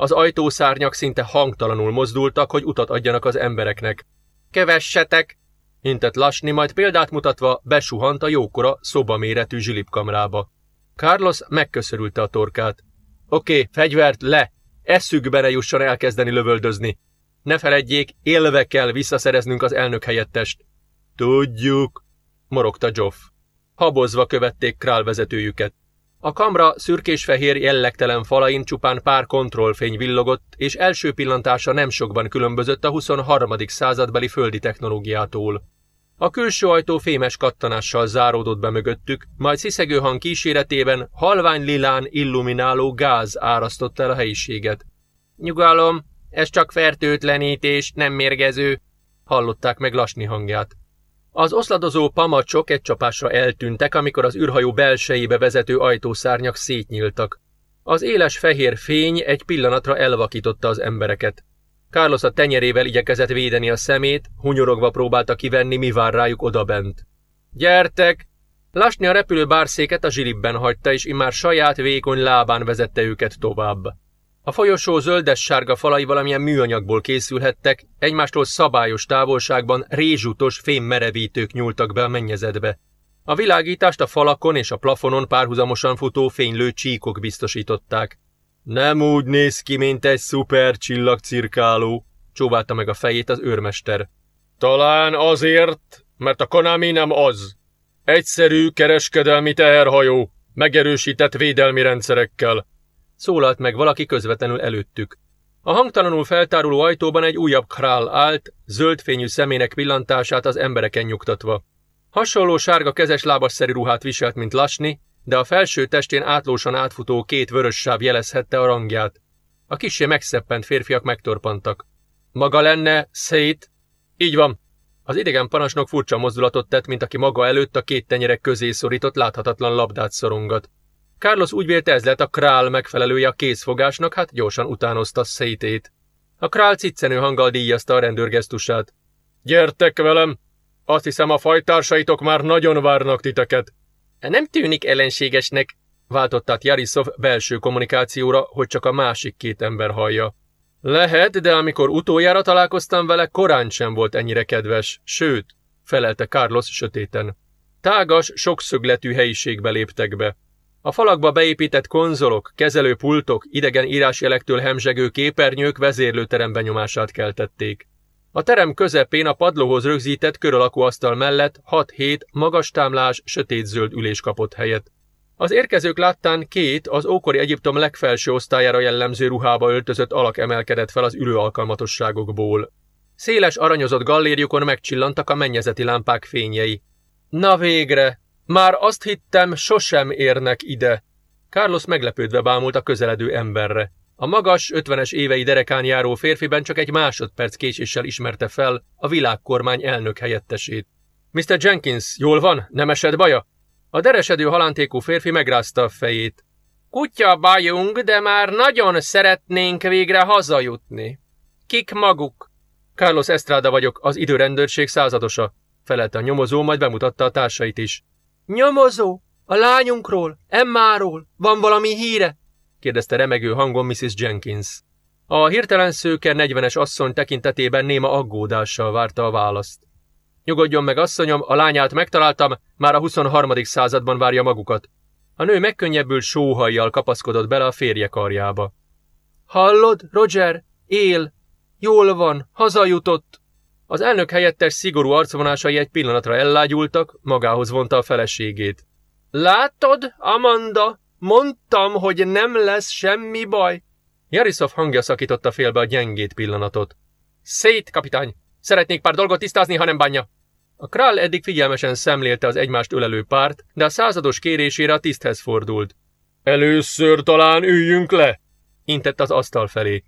Az ajtószárnyak szinte hangtalanul mozdultak, hogy utat adjanak az embereknek. Kövessetek! Intett Lasni, majd példát mutatva besuhant a jókora, szobaméretű zsilipkamrába. Carlos megköszörülte a torkát. Oké, okay, fegyvert le! Eszükbe ne jusson elkezdeni lövöldözni. Ne feledjék, élve kell visszaszereznünk az elnök helyettest. Tudjuk, morogta Joff. Habozva követték Král vezetőjüket. A kamra szürkés-fehér jellegtelen falain csupán pár kontrollfény villogott, és első pillantása nem sokban különbözött a 23. századbeli földi technológiától. A külső ajtó fémes kattanással záródott be mögöttük, majd sziszegő hang kíséretében halvány lilán illumináló gáz árasztotta el a helyiséget. Nyugalom, ez csak fertőtlenítés, nem mérgező, hallották meg Lasni hangját. Az oszladozó pamacsok egy csapásra eltűntek, amikor az űrhajó belsejébe vezető ajtószárnyak szétnyíltak. Az éles fehér fény egy pillanatra elvakította az embereket. Carlos a tenyerével igyekezett védeni a szemét, hunyorogva próbálta kivenni, mi vár rájuk odabent. Gyertek! Lasni a repülő bárszéket a zsilibben hagyta, és immár saját vékony lábán vezette őket tovább. A folyosó zöldes-sárga falai valamilyen műanyagból készülhettek, egymástól szabályos távolságban rézsutos fémmerevítők nyúltak be a mennyezetbe. A világítást a falakon és a plafonon párhuzamosan futó fénylő csíkok biztosították. Nem úgy néz ki, mint egy szuper csillagcirkáló, csóválta meg a fejét az őrmester. Talán azért, mert a Konami nem az. Egyszerű kereskedelmi teherhajó, megerősített védelmi rendszerekkel. Szólalt meg valaki közvetlenül előttük. A hangtalanul feltáruló ajtóban egy újabb král állt, zöld fényű szemének pillantását az embereken nyugtatva. Hasonló sárga kezes lábasszerű ruhát viselt, mint Lasni, de a felső testén átlósan átfutó két vörös sáv jelezhette a rangját. A kisé megszeppent férfiak megtorpantak. Maga lenne szét? Így van. Az idegen parancsnok furcsa mozdulatot tett, mint aki maga előtt a két tenyerek közé szorított láthatatlan labdát szorongat. Carlos úgy vélte ez lett a král megfelelője a készfogásnak, hát gyorsan utánozta szétét. A král ciccenő hanggal díjazta a rendőrgesztusát. Gyertek velem! Azt hiszem a fajtársaitok már nagyon várnak titeket. Nem tűnik ellenségesnek, váltott át Jarisov belső kommunikációra, hogy csak a másik két ember hallja. Lehet, de amikor utoljára találkoztam vele, korán sem volt ennyire kedves, sőt, felelte Carlos sötéten. Tágas, sokszögletű helyiségbe léptek be. A falakba beépített konzolok, kezelőpultok, idegen írásjelektől hemzsegő képernyők vezérlőterem benyomását keltették. A terem közepén a padlóhoz rögzített kör alakú asztal mellett 6-7 magas támlás, sötétzöld ülés kapott helyet. Az érkezők láttán két az ókori Egyiptom legfelső osztályára jellemző ruhába öltözött alak emelkedett fel az ülő alkalmatosságokból. Széles aranyozott gallériukon megcsillantak a mennyezeti lámpák fényei. Na végre! Már azt hittem, sosem érnek ide. Carlos meglepődve bámult a közeledő emberre. A magas, ötvenes évei derekán járó férfiben csak egy másodperc késéssel ismerte fel a világkormány elnök helyettesét. Mr. Jenkins, jól van? Nem esett baja? A deresedő halántékú férfi megrázta a fejét. Kutya bajunk, de már nagyon szeretnénk végre hazajutni. Kik maguk? Carlos Estrada vagyok, az időrendőrség századosa, felelte a nyomozó, majd bemutatta a társait is. Nyomozó? A lányunkról? Emmáról? Van valami híre? kérdezte remegő hangon Mrs. Jenkins. A hirtelen szőke negyvenes asszony tekintetében néma aggódással várta a választ. Nyugodjon meg, asszonyom, a lányát megtaláltam, már a 23. században várja magukat. A nő megkönnyebbült sóhajjal kapaszkodott bele a férje karjába. Hallod, Roger? Él. Jól van, hazajutott. Az elnök helyettes szigorú arcvonásai egy pillanatra ellágyultak, magához vonta a feleségét. Látod, Amanda? Mondtam, hogy nem lesz semmi baj. Jarisov hangja szakította félbe a gyengét pillanatot. Szét, kapitány! Szeretnék pár dolgot tisztázni, ha nem bánja. A král eddig figyelmesen szemlélte az egymást ölelő párt, de a százados kérésére a tiszthez fordult. Először talán üljünk le, intett az asztal felé.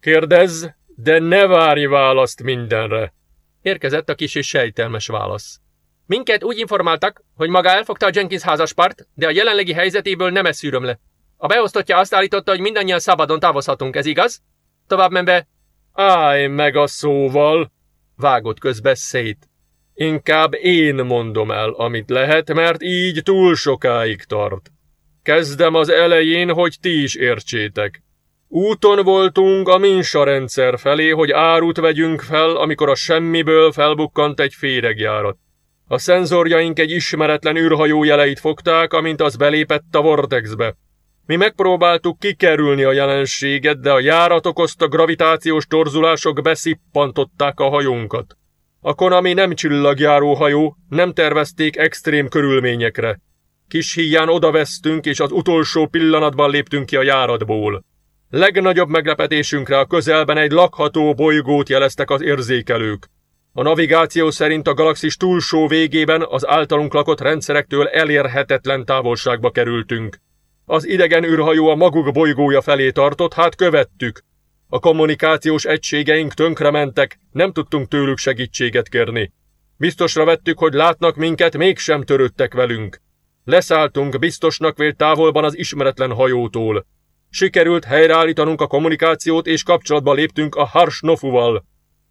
Kérdezz, de ne várj választ mindenre. Érkezett a kis sejtelmes válasz. Minket úgy informáltak, hogy maga elfogta a Jenkins házaspart, de a jelenlegi helyzetéből nem szűröm le. A beosztottja azt állította, hogy mindannyian szabadon távozhatunk, ez igaz? Tovább menve... Állj meg a szóval! Vágott közbe szét. Inkább én mondom el, amit lehet, mert így túl sokáig tart. Kezdem az elején, hogy ti is értsétek. Úton voltunk a Minsa rendszer felé, hogy árut vegyünk fel, amikor a semmiből felbukkant egy féregjárat. A szenzorjaink egy ismeretlen űrhajó jeleit fogták, amint az belépett a vortexbe. Mi megpróbáltuk kikerülni a jelenséget, de a járat okozta gravitációs torzulások beszippantották a hajónkat. A Konami nem csillagjáró hajó, nem tervezték extrém körülményekre. Kis híján odavesztünk, és az utolsó pillanatban léptünk ki a járatból. Legnagyobb meglepetésünkre a közelben egy lakható bolygót jeleztek az érzékelők. A navigáció szerint a galaxis túlsó végében az általunk lakott rendszerektől elérhetetlen távolságba kerültünk. Az idegen űrhajó a maguk bolygója felé tartott, hát követtük. A kommunikációs egységeink tönkrementek, nem tudtunk tőlük segítséget kérni. Biztosra vettük, hogy látnak minket, mégsem törődtek velünk. Leszálltunk biztosnak vélt távolban az ismeretlen hajótól. Sikerült helyreállítanunk a kommunikációt, és kapcsolatba léptünk a Harsnofuval.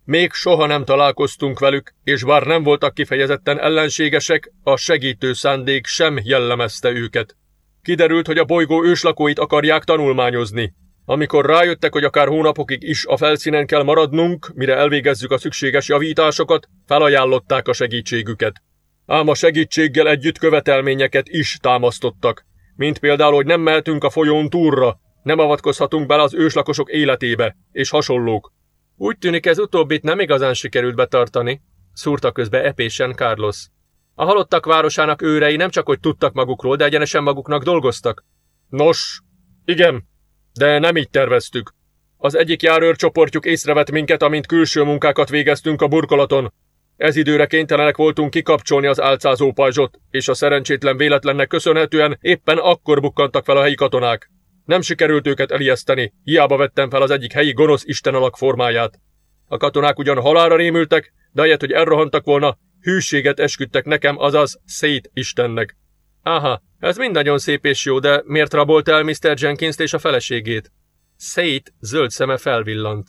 Még soha nem találkoztunk velük, és bár nem voltak kifejezetten ellenségesek, a segítő szándék sem jellemezte őket. Kiderült, hogy a bolygó őslakóit akarják tanulmányozni. Amikor rájöttek, hogy akár hónapokig is a felszínen kell maradnunk, mire elvégezzük a szükséges javításokat, felajánlották a segítségüket. Ám a segítséggel együtt követelményeket is támasztottak, mint például, hogy nem mehetünk a folyón túlra, nem avatkozhatunk bele az őslakosok életébe, és hasonlók. Úgy tűnik ez utóbbit nem igazán sikerült betartani, szúrta közbe epésen Carlos. A halottak városának őrei nem csak hogy tudtak magukról, de egyenesen maguknak dolgoztak. Nos, igen, de nem így terveztük. Az egyik járőrcsoportjuk észrevett minket, amint külső munkákat végeztünk a burkolaton. Ez időre kénytelenek voltunk kikapcsolni az álcázó pajzsot, és a szerencsétlen véletlennek köszönhetően éppen akkor bukkantak fel a helyi katonák. Nem sikerült őket elijeszteni, hiába vettem fel az egyik helyi gonosz istenalak formáját. A katonák ugyan halára rémültek, de ahelyett, hogy elrohantak volna, hűséget esküdtek nekem, azaz szét Istennek. Aha, ez mind nagyon szép és jó, de miért rabolt el Mr. Jenkins-t és a feleségét? Szét zöld szeme felvillant.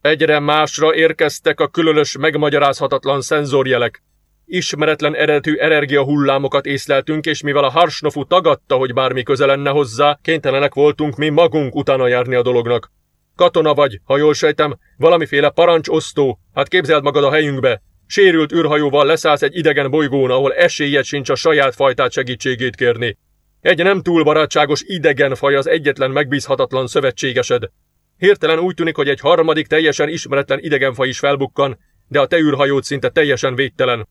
Egyre másra érkeztek a különös, megmagyarázhatatlan szenzorjelek. Ismeretlen eredetű energiahullámokat észleltünk, és mivel a Harsnofu tagadta, hogy bármi köze lenne hozzá, kénytelenek voltunk mi magunk utána járni a dolognak. Katona vagy, ha jól sejtem, valamiféle parancsosztó, hát képzeld magad a helyünkbe. Sérült űrhajóval leszállsz egy idegen bolygón, ahol esélyed sincs a saját fajtát segítségét kérni. Egy nem túl barátságos idegen faj az egyetlen megbízhatatlan szövetségesed. Hirtelen úgy tűnik, hogy egy harmadik teljesen ismeretlen idegenfaj is felbukkan, de a te űrhajót szinte teljesen védtelen.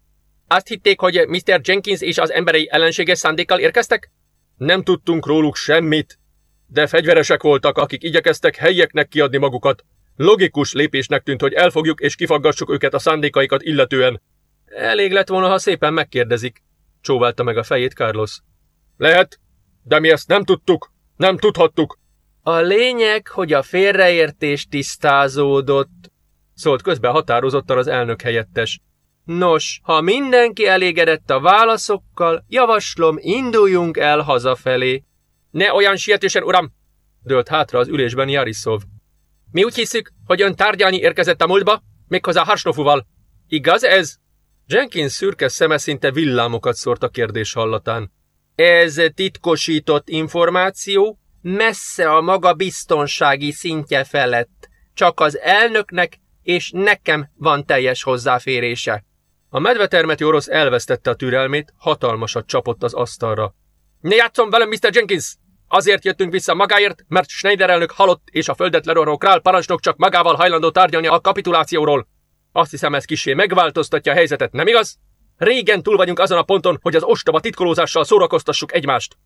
Azt hitték, hogy Mr. Jenkins és az emberei ellenséges szándékkal érkeztek? Nem tudtunk róluk semmit, de fegyveresek voltak, akik igyekeztek helyieknek kiadni magukat. Logikus lépésnek tűnt, hogy elfogjuk és kifaggassuk őket a szándékaikat illetően. Elég lett volna, ha szépen megkérdezik, csóválta meg a fejét Carlos. Lehet, de mi ezt nem tudtuk, nem tudhattuk. A lényeg, hogy a félreértés tisztázódott, szólt közben határozottan az elnök helyettes. Nos, ha mindenki elégedett a válaszokkal, javaslom, induljunk el hazafelé. Ne olyan sietősen, uram! dőlt hátra az ülésben Jariszov. Mi úgy hiszük, hogy ön tárgyalni érkezett a múltba, méghozzá Harsnofuval. Igaz ez? Jenkins szürke szeme szinte villámokat szórt a kérdés hallatán. Ez titkosított információ, messze a maga biztonsági szintje felett. Csak az elnöknek és nekem van teljes hozzáférése. A medvetermeti orosz elvesztette a türelmét, hatalmasat csapott az asztalra. Ne játszom velem, Mr. Jenkins! Azért jöttünk vissza magáért, mert Schneider elnök halott, és a földet leroró Král parancsnok csak magával hajlandó tárgyalni a kapitulációról. Azt hiszem, ez kisé megváltoztatja a helyzetet, nem igaz? Régen túl vagyunk azon a ponton, hogy az ostoba titkolózással szórakoztassuk egymást.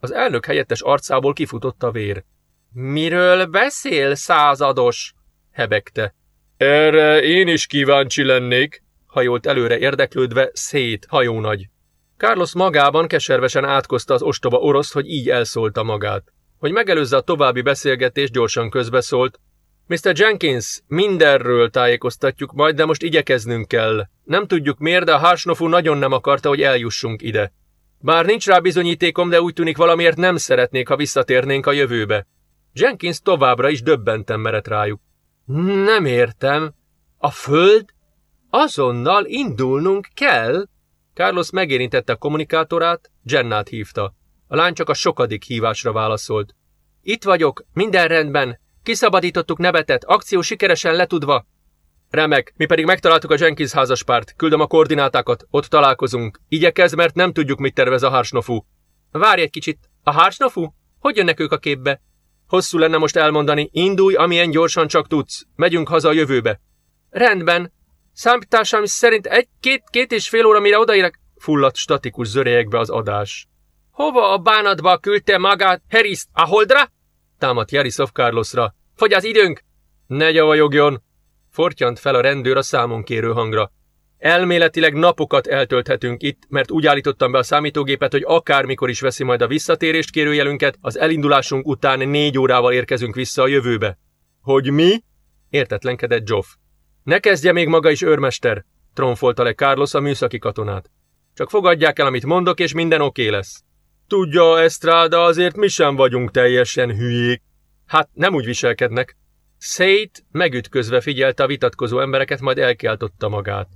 Az elnök helyettes arcából kifutott a vér. Miről beszél, százados? hebegte. Erre én is kíváncsi lennék, hajolt előre érdeklődve szét hajónagy. Carlos magában keservesen átkozta az ostoba orosz, hogy így elszólta magát. Hogy megelőzze a további beszélgetést, gyorsan közbeszólt. Mr. Jenkins, mindenről tájékoztatjuk majd, de most igyekeznünk kell. Nem tudjuk miért, de a Harsnofu nagyon nem akarta, hogy eljussunk ide. Bár nincs rá bizonyítékom, de úgy tűnik valamiért nem szeretnék, ha visszatérnénk a jövőbe. Jenkins továbbra is döbbenten merett rájuk. Nem értem. A föld? Azonnal indulnunk kell? Carlos megérintette a kommunikátorát, Jennát hívta. A lány csak a sokadik hívásra válaszolt. Itt vagyok, minden rendben. Kiszabadítottuk nebetet, akció sikeresen letudva. Remek, mi pedig megtaláltuk a Jenkins házaspárt. Küldöm a koordinátákat, ott találkozunk. Igyekez, mert nem tudjuk, mit tervez a hársnofú. Várj egy kicsit, a hársnofú? Hogy jönnek ők a képbe? Hosszú lenne most elmondani, indulj, amilyen gyorsan csak tudsz. Megyünk haza a jövőbe. Rendben. Számításom szerint egy-két-két és fél óra, mire odaérek, fulladt statikus zörejekbe az adás. Hova a bánatba küldte magát Harris a holdra? Támadt Jarisov Carlosra. Fogy az időnk! Ne gyavajogjon! Fortyant fel a rendőr a számon kérő hangra. Elméletileg napokat eltölthetünk itt, mert úgy állítottam be a számítógépet, hogy akármikor is veszi majd a visszatérést kérőjelünket, az elindulásunk után négy órával érkezünk vissza a jövőbe. Hogy mi? Értetlenkedett Joff. Ne kezdje még maga is őrmester, tronfolta le Carlos a műszaki katonát. Csak fogadják el, amit mondok, és minden oké lesz. Tudja, Estrada, azért mi sem vagyunk teljesen hülyék. Hát nem úgy viselkednek. Szét megütközve figyelte a vitatkozó embereket, majd elkiáltotta magát.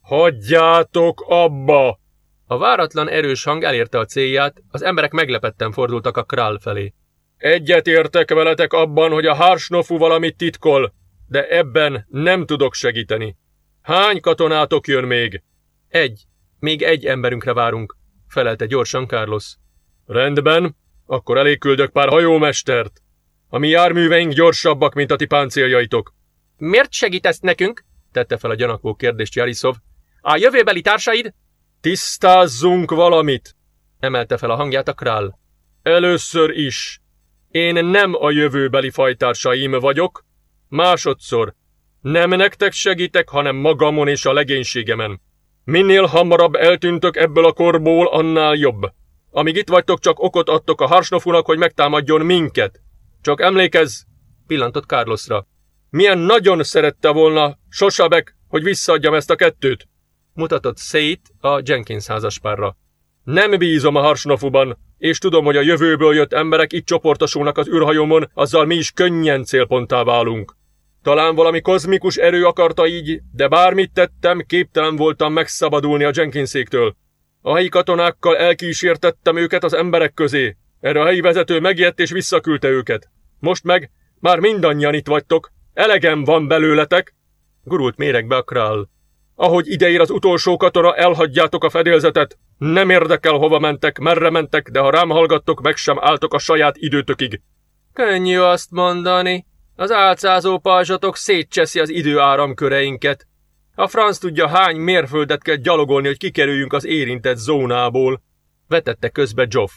Hagyjátok abba! A váratlan erős hang elérte a célját, az emberek meglepetten fordultak a král felé. Egyet értek veletek abban, hogy a Harsnofu valamit titkol, de ebben nem tudok segíteni. Hány katonátok jön még? Egy. Még egy emberünkre várunk, felelte gyorsan Carlos. Rendben, akkor elég küldök pár hajómestert. A mi járműveink gyorsabbak, mint a ti páncéljaitok. Miért segítesz nekünk? tette fel a gyanakvó kérdést Jarisov. A jövőbeli társaid? Tisztázzunk valamit, emelte fel a hangját a král. Először is. Én nem a jövőbeli fajtársaim vagyok. Másodszor. Nem nektek segítek, hanem magamon és a legénységemen. Minél hamarabb eltűntök ebből a korból, annál jobb. Amíg itt vagytok, csak okot adtok a harsnofunak, hogy megtámadjon minket. Csak emlékezz, pillantott Carlosra. Milyen nagyon szerette volna Sosabek, hogy visszaadjam ezt a kettőt mutatott szét a Jenkins házaspárra. Nem bízom a Harsnofuban, és tudom, hogy a jövőből jött emberek itt csoportosulnak az űrhajómon, azzal mi is könnyen célponttá válunk. Talán valami kozmikus erő akarta így, de bármit tettem, képtelen voltam megszabadulni a Jenkinséktől. A helyi katonákkal elkísértettem őket az emberek közé. Erre a helyi vezető megijedt és visszaküldte őket. Most meg már mindannyian itt vagytok. Elegem van belőletek. Gurult méregbe a král. Ahogy ideír az utolsó katona, elhagyjátok a fedélzetet. Nem érdekel, hova mentek, merre mentek, de ha rám hallgattok, meg sem álltok a saját időtökig. Könnyű azt mondani. Az álcázó pajzsatok szétcseszi az idő áramköreinket. A franc tudja, hány mérföldet kell gyalogolni, hogy kikerüljünk az érintett zónából. Vetette közbe Joff.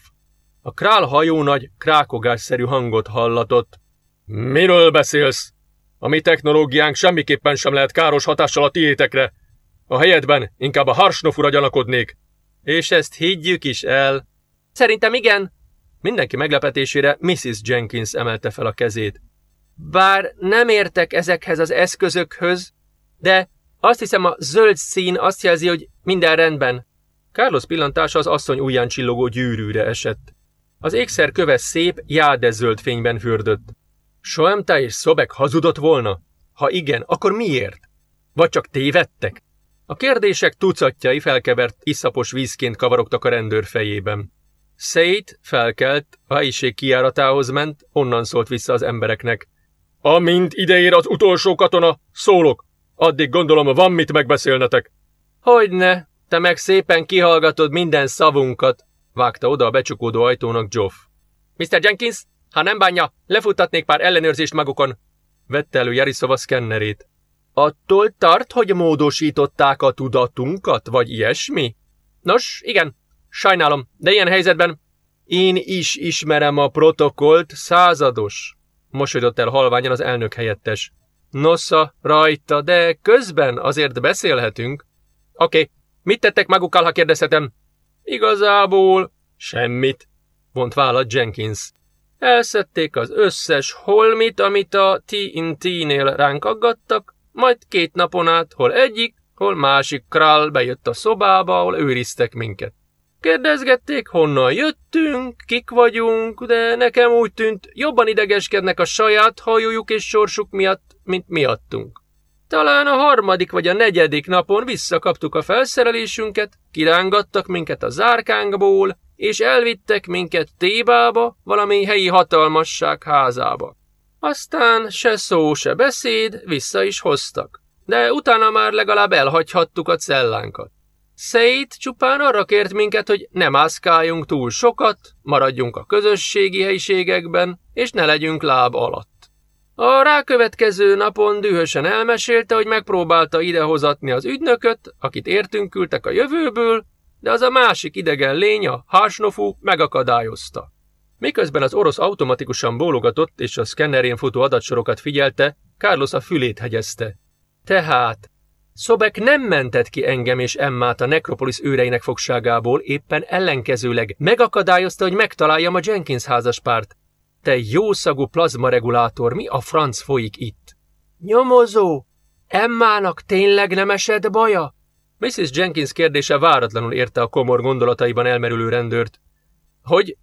A král hajó nagy, krákogásszerű hangot hallatott. Miről beszélsz? A mi technológiánk semmiképpen sem lehet káros hatással a tiétekre. A helyedben inkább a harsnofura gyanakodnék. És ezt higgyük is el. Szerintem igen. Mindenki meglepetésére Mrs. Jenkins emelte fel a kezét. Bár nem értek ezekhez az eszközökhöz, de azt hiszem a zöld szín azt jelzi, hogy minden rendben. Carlos pillantása az asszony ujján csillogó gyűrűre esett. Az ékszer köves szép, zöld fényben fürdött. Soemta és Szobek hazudott volna? Ha igen, akkor miért? Vagy csak tévedtek? A kérdések tucatjai felkevert iszapos vízként kavarogtak a rendőr fejében. Szét felkelt, a helyiség kiáratához ment, onnan szólt vissza az embereknek. Amint ideér az utolsó katona, szólok. Addig gondolom van mit megbeszélnetek. Hogyne, te meg szépen kihallgatod minden szavunkat, vágta oda a becsukódó ajtónak Joff. Mr. Jenkins, ha nem bánja, lefuttatnék pár ellenőrzést magukon. Vette elő Jariszova szkennerét. Attól tart, hogy módosították a tudatunkat, vagy ilyesmi? Nos, igen, sajnálom, de ilyen helyzetben én is ismerem a protokollt, százados, mosolyodott el halványan az elnök helyettes. Nosza, rajta, de közben azért beszélhetünk. Oké, okay. mit tettek magukkal, ha kérdezhetem? Igazából semmit, vont vállat Jenkins. Elszedték az összes holmit, amit a TNT-nél ránk aggattak, majd két napon át hol egyik, hol másik král bejött a szobába, ahol őriztek minket. Kérdezgették, honnan jöttünk, kik vagyunk, de nekem úgy tűnt, jobban idegeskednek a saját hajójuk és sorsuk miatt, mint miattunk. Talán a harmadik vagy a negyedik napon visszakaptuk a felszerelésünket, kirángattak minket a zárkánkból, és elvittek minket Tébába, valami helyi hatalmasság házába. Aztán se szó, se beszéd, vissza is hoztak. De utána már legalább elhagyhattuk a cellánkat. Szeit csupán arra kért minket, hogy ne mászkáljunk túl sokat, maradjunk a közösségi helyiségekben, és ne legyünk láb alatt. A rákövetkező napon dühösen elmesélte, hogy megpróbálta idehozatni az ügynököt, akit értünk küldtek a jövőből, de az a másik idegen lény, a Harsnofu megakadályozta. Miközben az orosz automatikusan bólogatott és a szkennerén futó adatsorokat figyelte, Carlos a fülét hegyezte. Tehát, Szobek nem mentett ki engem és Emmát a Necropolis őreinek fogságából, éppen ellenkezőleg megakadályozta, hogy megtaláljam a Jenkins házaspárt. Te jószagú plazmaregulátor, mi a franc folyik itt? Nyomozó! Emmának tényleg nem esett baja? Mrs. Jenkins kérdése váratlanul érte a komor gondolataiban elmerülő rendőrt. Hogy?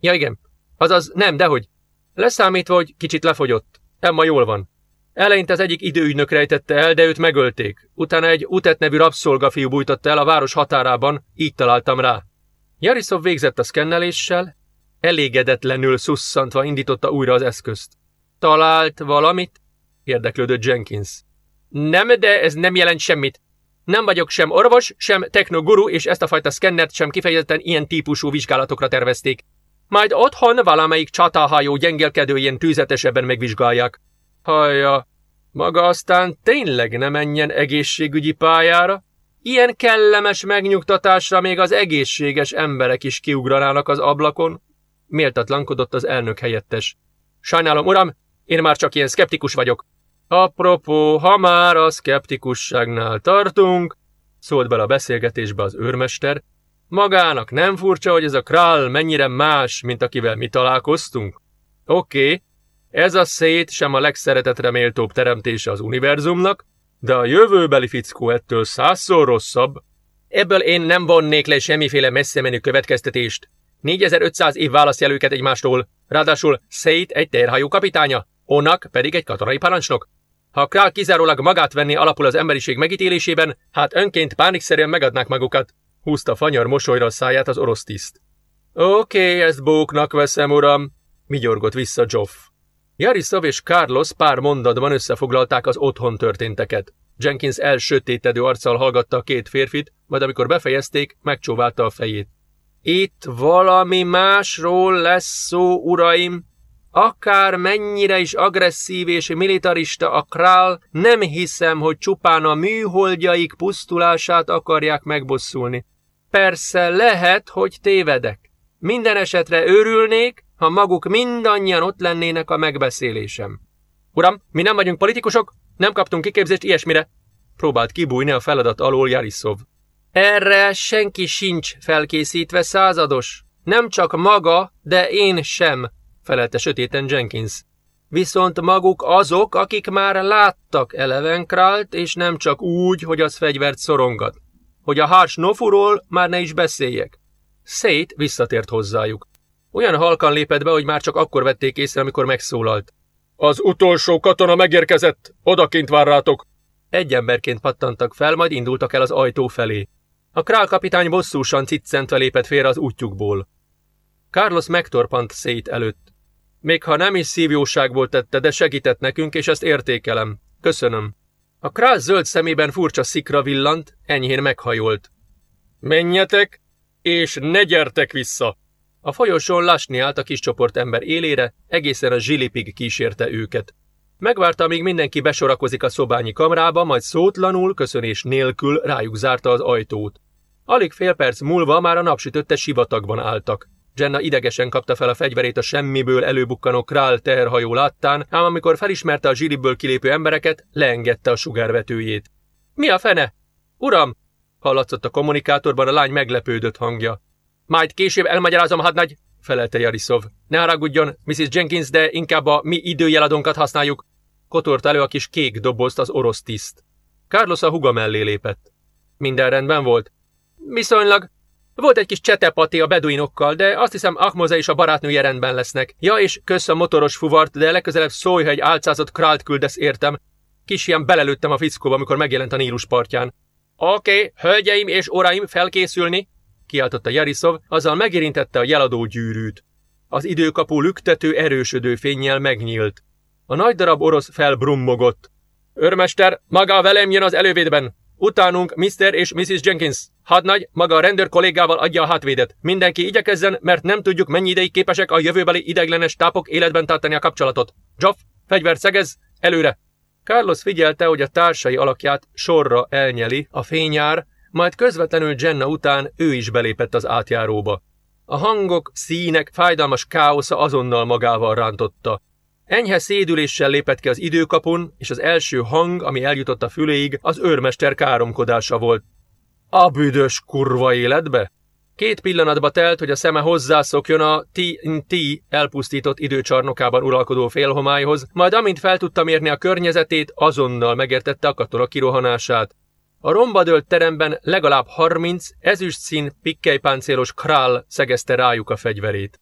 Ja igen. Azaz nem, dehogy. Leszámítva, hogy kicsit lefogyott. Emma jól van. Eleinte az egyik időügynök rejtette el, de őt megölték. Utána egy Utet nevű rabszolgafiú bújtotta el a város határában, így találtam rá. Jarisov végzett a szkenneléssel, elégedetlenül szusszantva indította újra az eszközt. Talált valamit? érdeklődött Jenkins. Nem, de ez nem jelent semmit. Nem vagyok sem orvos, sem technoguru, és ezt a fajta szkennert sem kifejezetten ilyen típusú vizsgálatokra tervezték. Majd otthon valamelyik csatahajó gyengélkedőjén tűzetesebben megvizsgálják. Hajja, maga aztán tényleg ne menjen egészségügyi pályára? Ilyen kellemes megnyugtatásra még az egészséges emberek is kiugranának az ablakon? Méltatlankodott az elnök helyettes. Sajnálom, uram, én már csak ilyen szkeptikus vagyok. Apropó, ha már a szkeptikusságnál tartunk, szólt bele a beszélgetésbe az őrmester, magának nem furcsa, hogy ez a král mennyire más, mint akivel mi találkoztunk? Oké, okay, ez a szét sem a legszeretetre méltóbb teremtése az univerzumnak, de a jövőbeli fickó ettől százszor rosszabb. Ebből én nem vonnék le semmiféle messze menő következtetést. 4500 év választja őket egymástól, ráadásul Szét egy terhajó kapitánya, Onak pedig egy katonai parancsnok. Ha Král kizárólag magát venni alapul az emberiség megítélésében, hát önként pánikszerűen megadnák magukat. Húzta fanyar mosolyra a száját az orosz tiszt. Oké, okay, ezt bóknak veszem, uram, vigyorgott vissza Joff. Jarisov és Carlos pár mondatban összefoglalták az otthon történteket. Jenkins elsötétedő arccal hallgatta a két férfit, majd amikor befejezték, megcsóválta a fejét. Itt valami másról lesz szó, uraim. Akár mennyire is agresszív és militarista a král, nem hiszem, hogy csupán a műholdjaik pusztulását akarják megbosszulni. Persze lehet, hogy tévedek. Minden esetre örülnék, ha maguk mindannyian ott lennének a megbeszélésem. Uram, mi nem vagyunk politikusok, nem kaptunk kiképzést ilyesmire. Próbált kibújni a feladat alól Jariszov. Erre senki sincs felkészítve százados. Nem csak maga, de én sem, felelte sötéten Jenkins. Viszont maguk azok, akik már láttak Elevenkrált, és nem csak úgy, hogy az fegyvert szorongat. Hogy a Hárs Nofuról már ne is beszéljek. Szét visszatért hozzájuk. Olyan halkan lépett be, hogy már csak akkor vették észre, amikor megszólalt. Az utolsó katona megérkezett, odakint vár rátok. Egy emberként pattantak fel, majd indultak el az ajtó felé. A král kapitány bosszúsan ciccentve lépett félre az útjukból. Carlos megtorpant szét előtt. Még ha nem is szívjóságból tette, de segített nekünk, és ezt értékelem. Köszönöm. A král zöld szemében furcsa szikra villant, enyhén meghajolt. Menjetek, és ne gyertek vissza! A folyosón Lasni állt a kis csoport ember élére, egészen a zsilipig kísérte őket. Megvárta, amíg mindenki besorakozik a szobányi kamrába, majd szótlanul, köszönés nélkül rájuk zárta az ajtót. Alig fél perc múlva már a napsütötte sivatagban álltak. Jenna idegesen kapta fel a fegyverét a semmiből előbukkanó král teherhajó láttán, ám amikor felismerte a zsiriből kilépő embereket, leengedte a sugárvetőjét. Mi a fene? Uram! hallatszott a kommunikátorban a lány meglepődött hangja. Majd később elmagyarázom, hadnagy, felelte Jarisov. Ne haragudjon, Mrs. Jenkins, de inkább a mi időjeladónkat használjuk. Kotort elő a kis kék dobozt az orosz tiszt. Carlos a huga mellé lépett. Minden rendben volt? Viszonylag. Volt egy kis csetepati a beduinokkal, de azt hiszem Ahmoza és a barátnője rendben lesznek. Ja, és kösz a motoros fuvart, de legközelebb szólj, ha egy álcázott krált küldesz értem. Kis ilyen belelőttem a fickóba, amikor megjelent a Nílus partján. Oké, okay, hölgyeim és uraim, felkészülni, kiáltotta Jarisov, azzal megérintette a jeladó gyűrűt. Az időkapu lüktető, erősödő fényjel megnyílt. A nagy darab orosz felbrummogott. Örmester, maga velem jön az elővédben. Utánunk Mr. és Mrs. Jenkins. Hadnagy, maga a rendőr kollégával adja a hátvédet. Mindenki igyekezzen, mert nem tudjuk, mennyi ideig képesek a jövőbeli ideglenes tápok életben tartani a kapcsolatot. Joff, fegyvert szegez, előre! Carlos figyelte, hogy a társai alakját sorra elnyeli a fényár, majd közvetlenül Jenna után ő is belépett az átjáróba. A hangok, színek, fájdalmas káosza azonnal magával rántotta. Enyhe szédüléssel lépett ki az időkapun, és az első hang, ami eljutott a füléig, az őrmester káromkodása volt. A büdös kurva életbe? Két pillanatba telt, hogy a szeme hozzászokjon a TNT elpusztított időcsarnokában uralkodó félhomályhoz, majd amint fel tudta mérni a környezetét, azonnal megértette a katona kirohanását. A rombadölt teremben legalább 30 ezüst szín pikkelypáncélos král szegezte rájuk a fegyverét.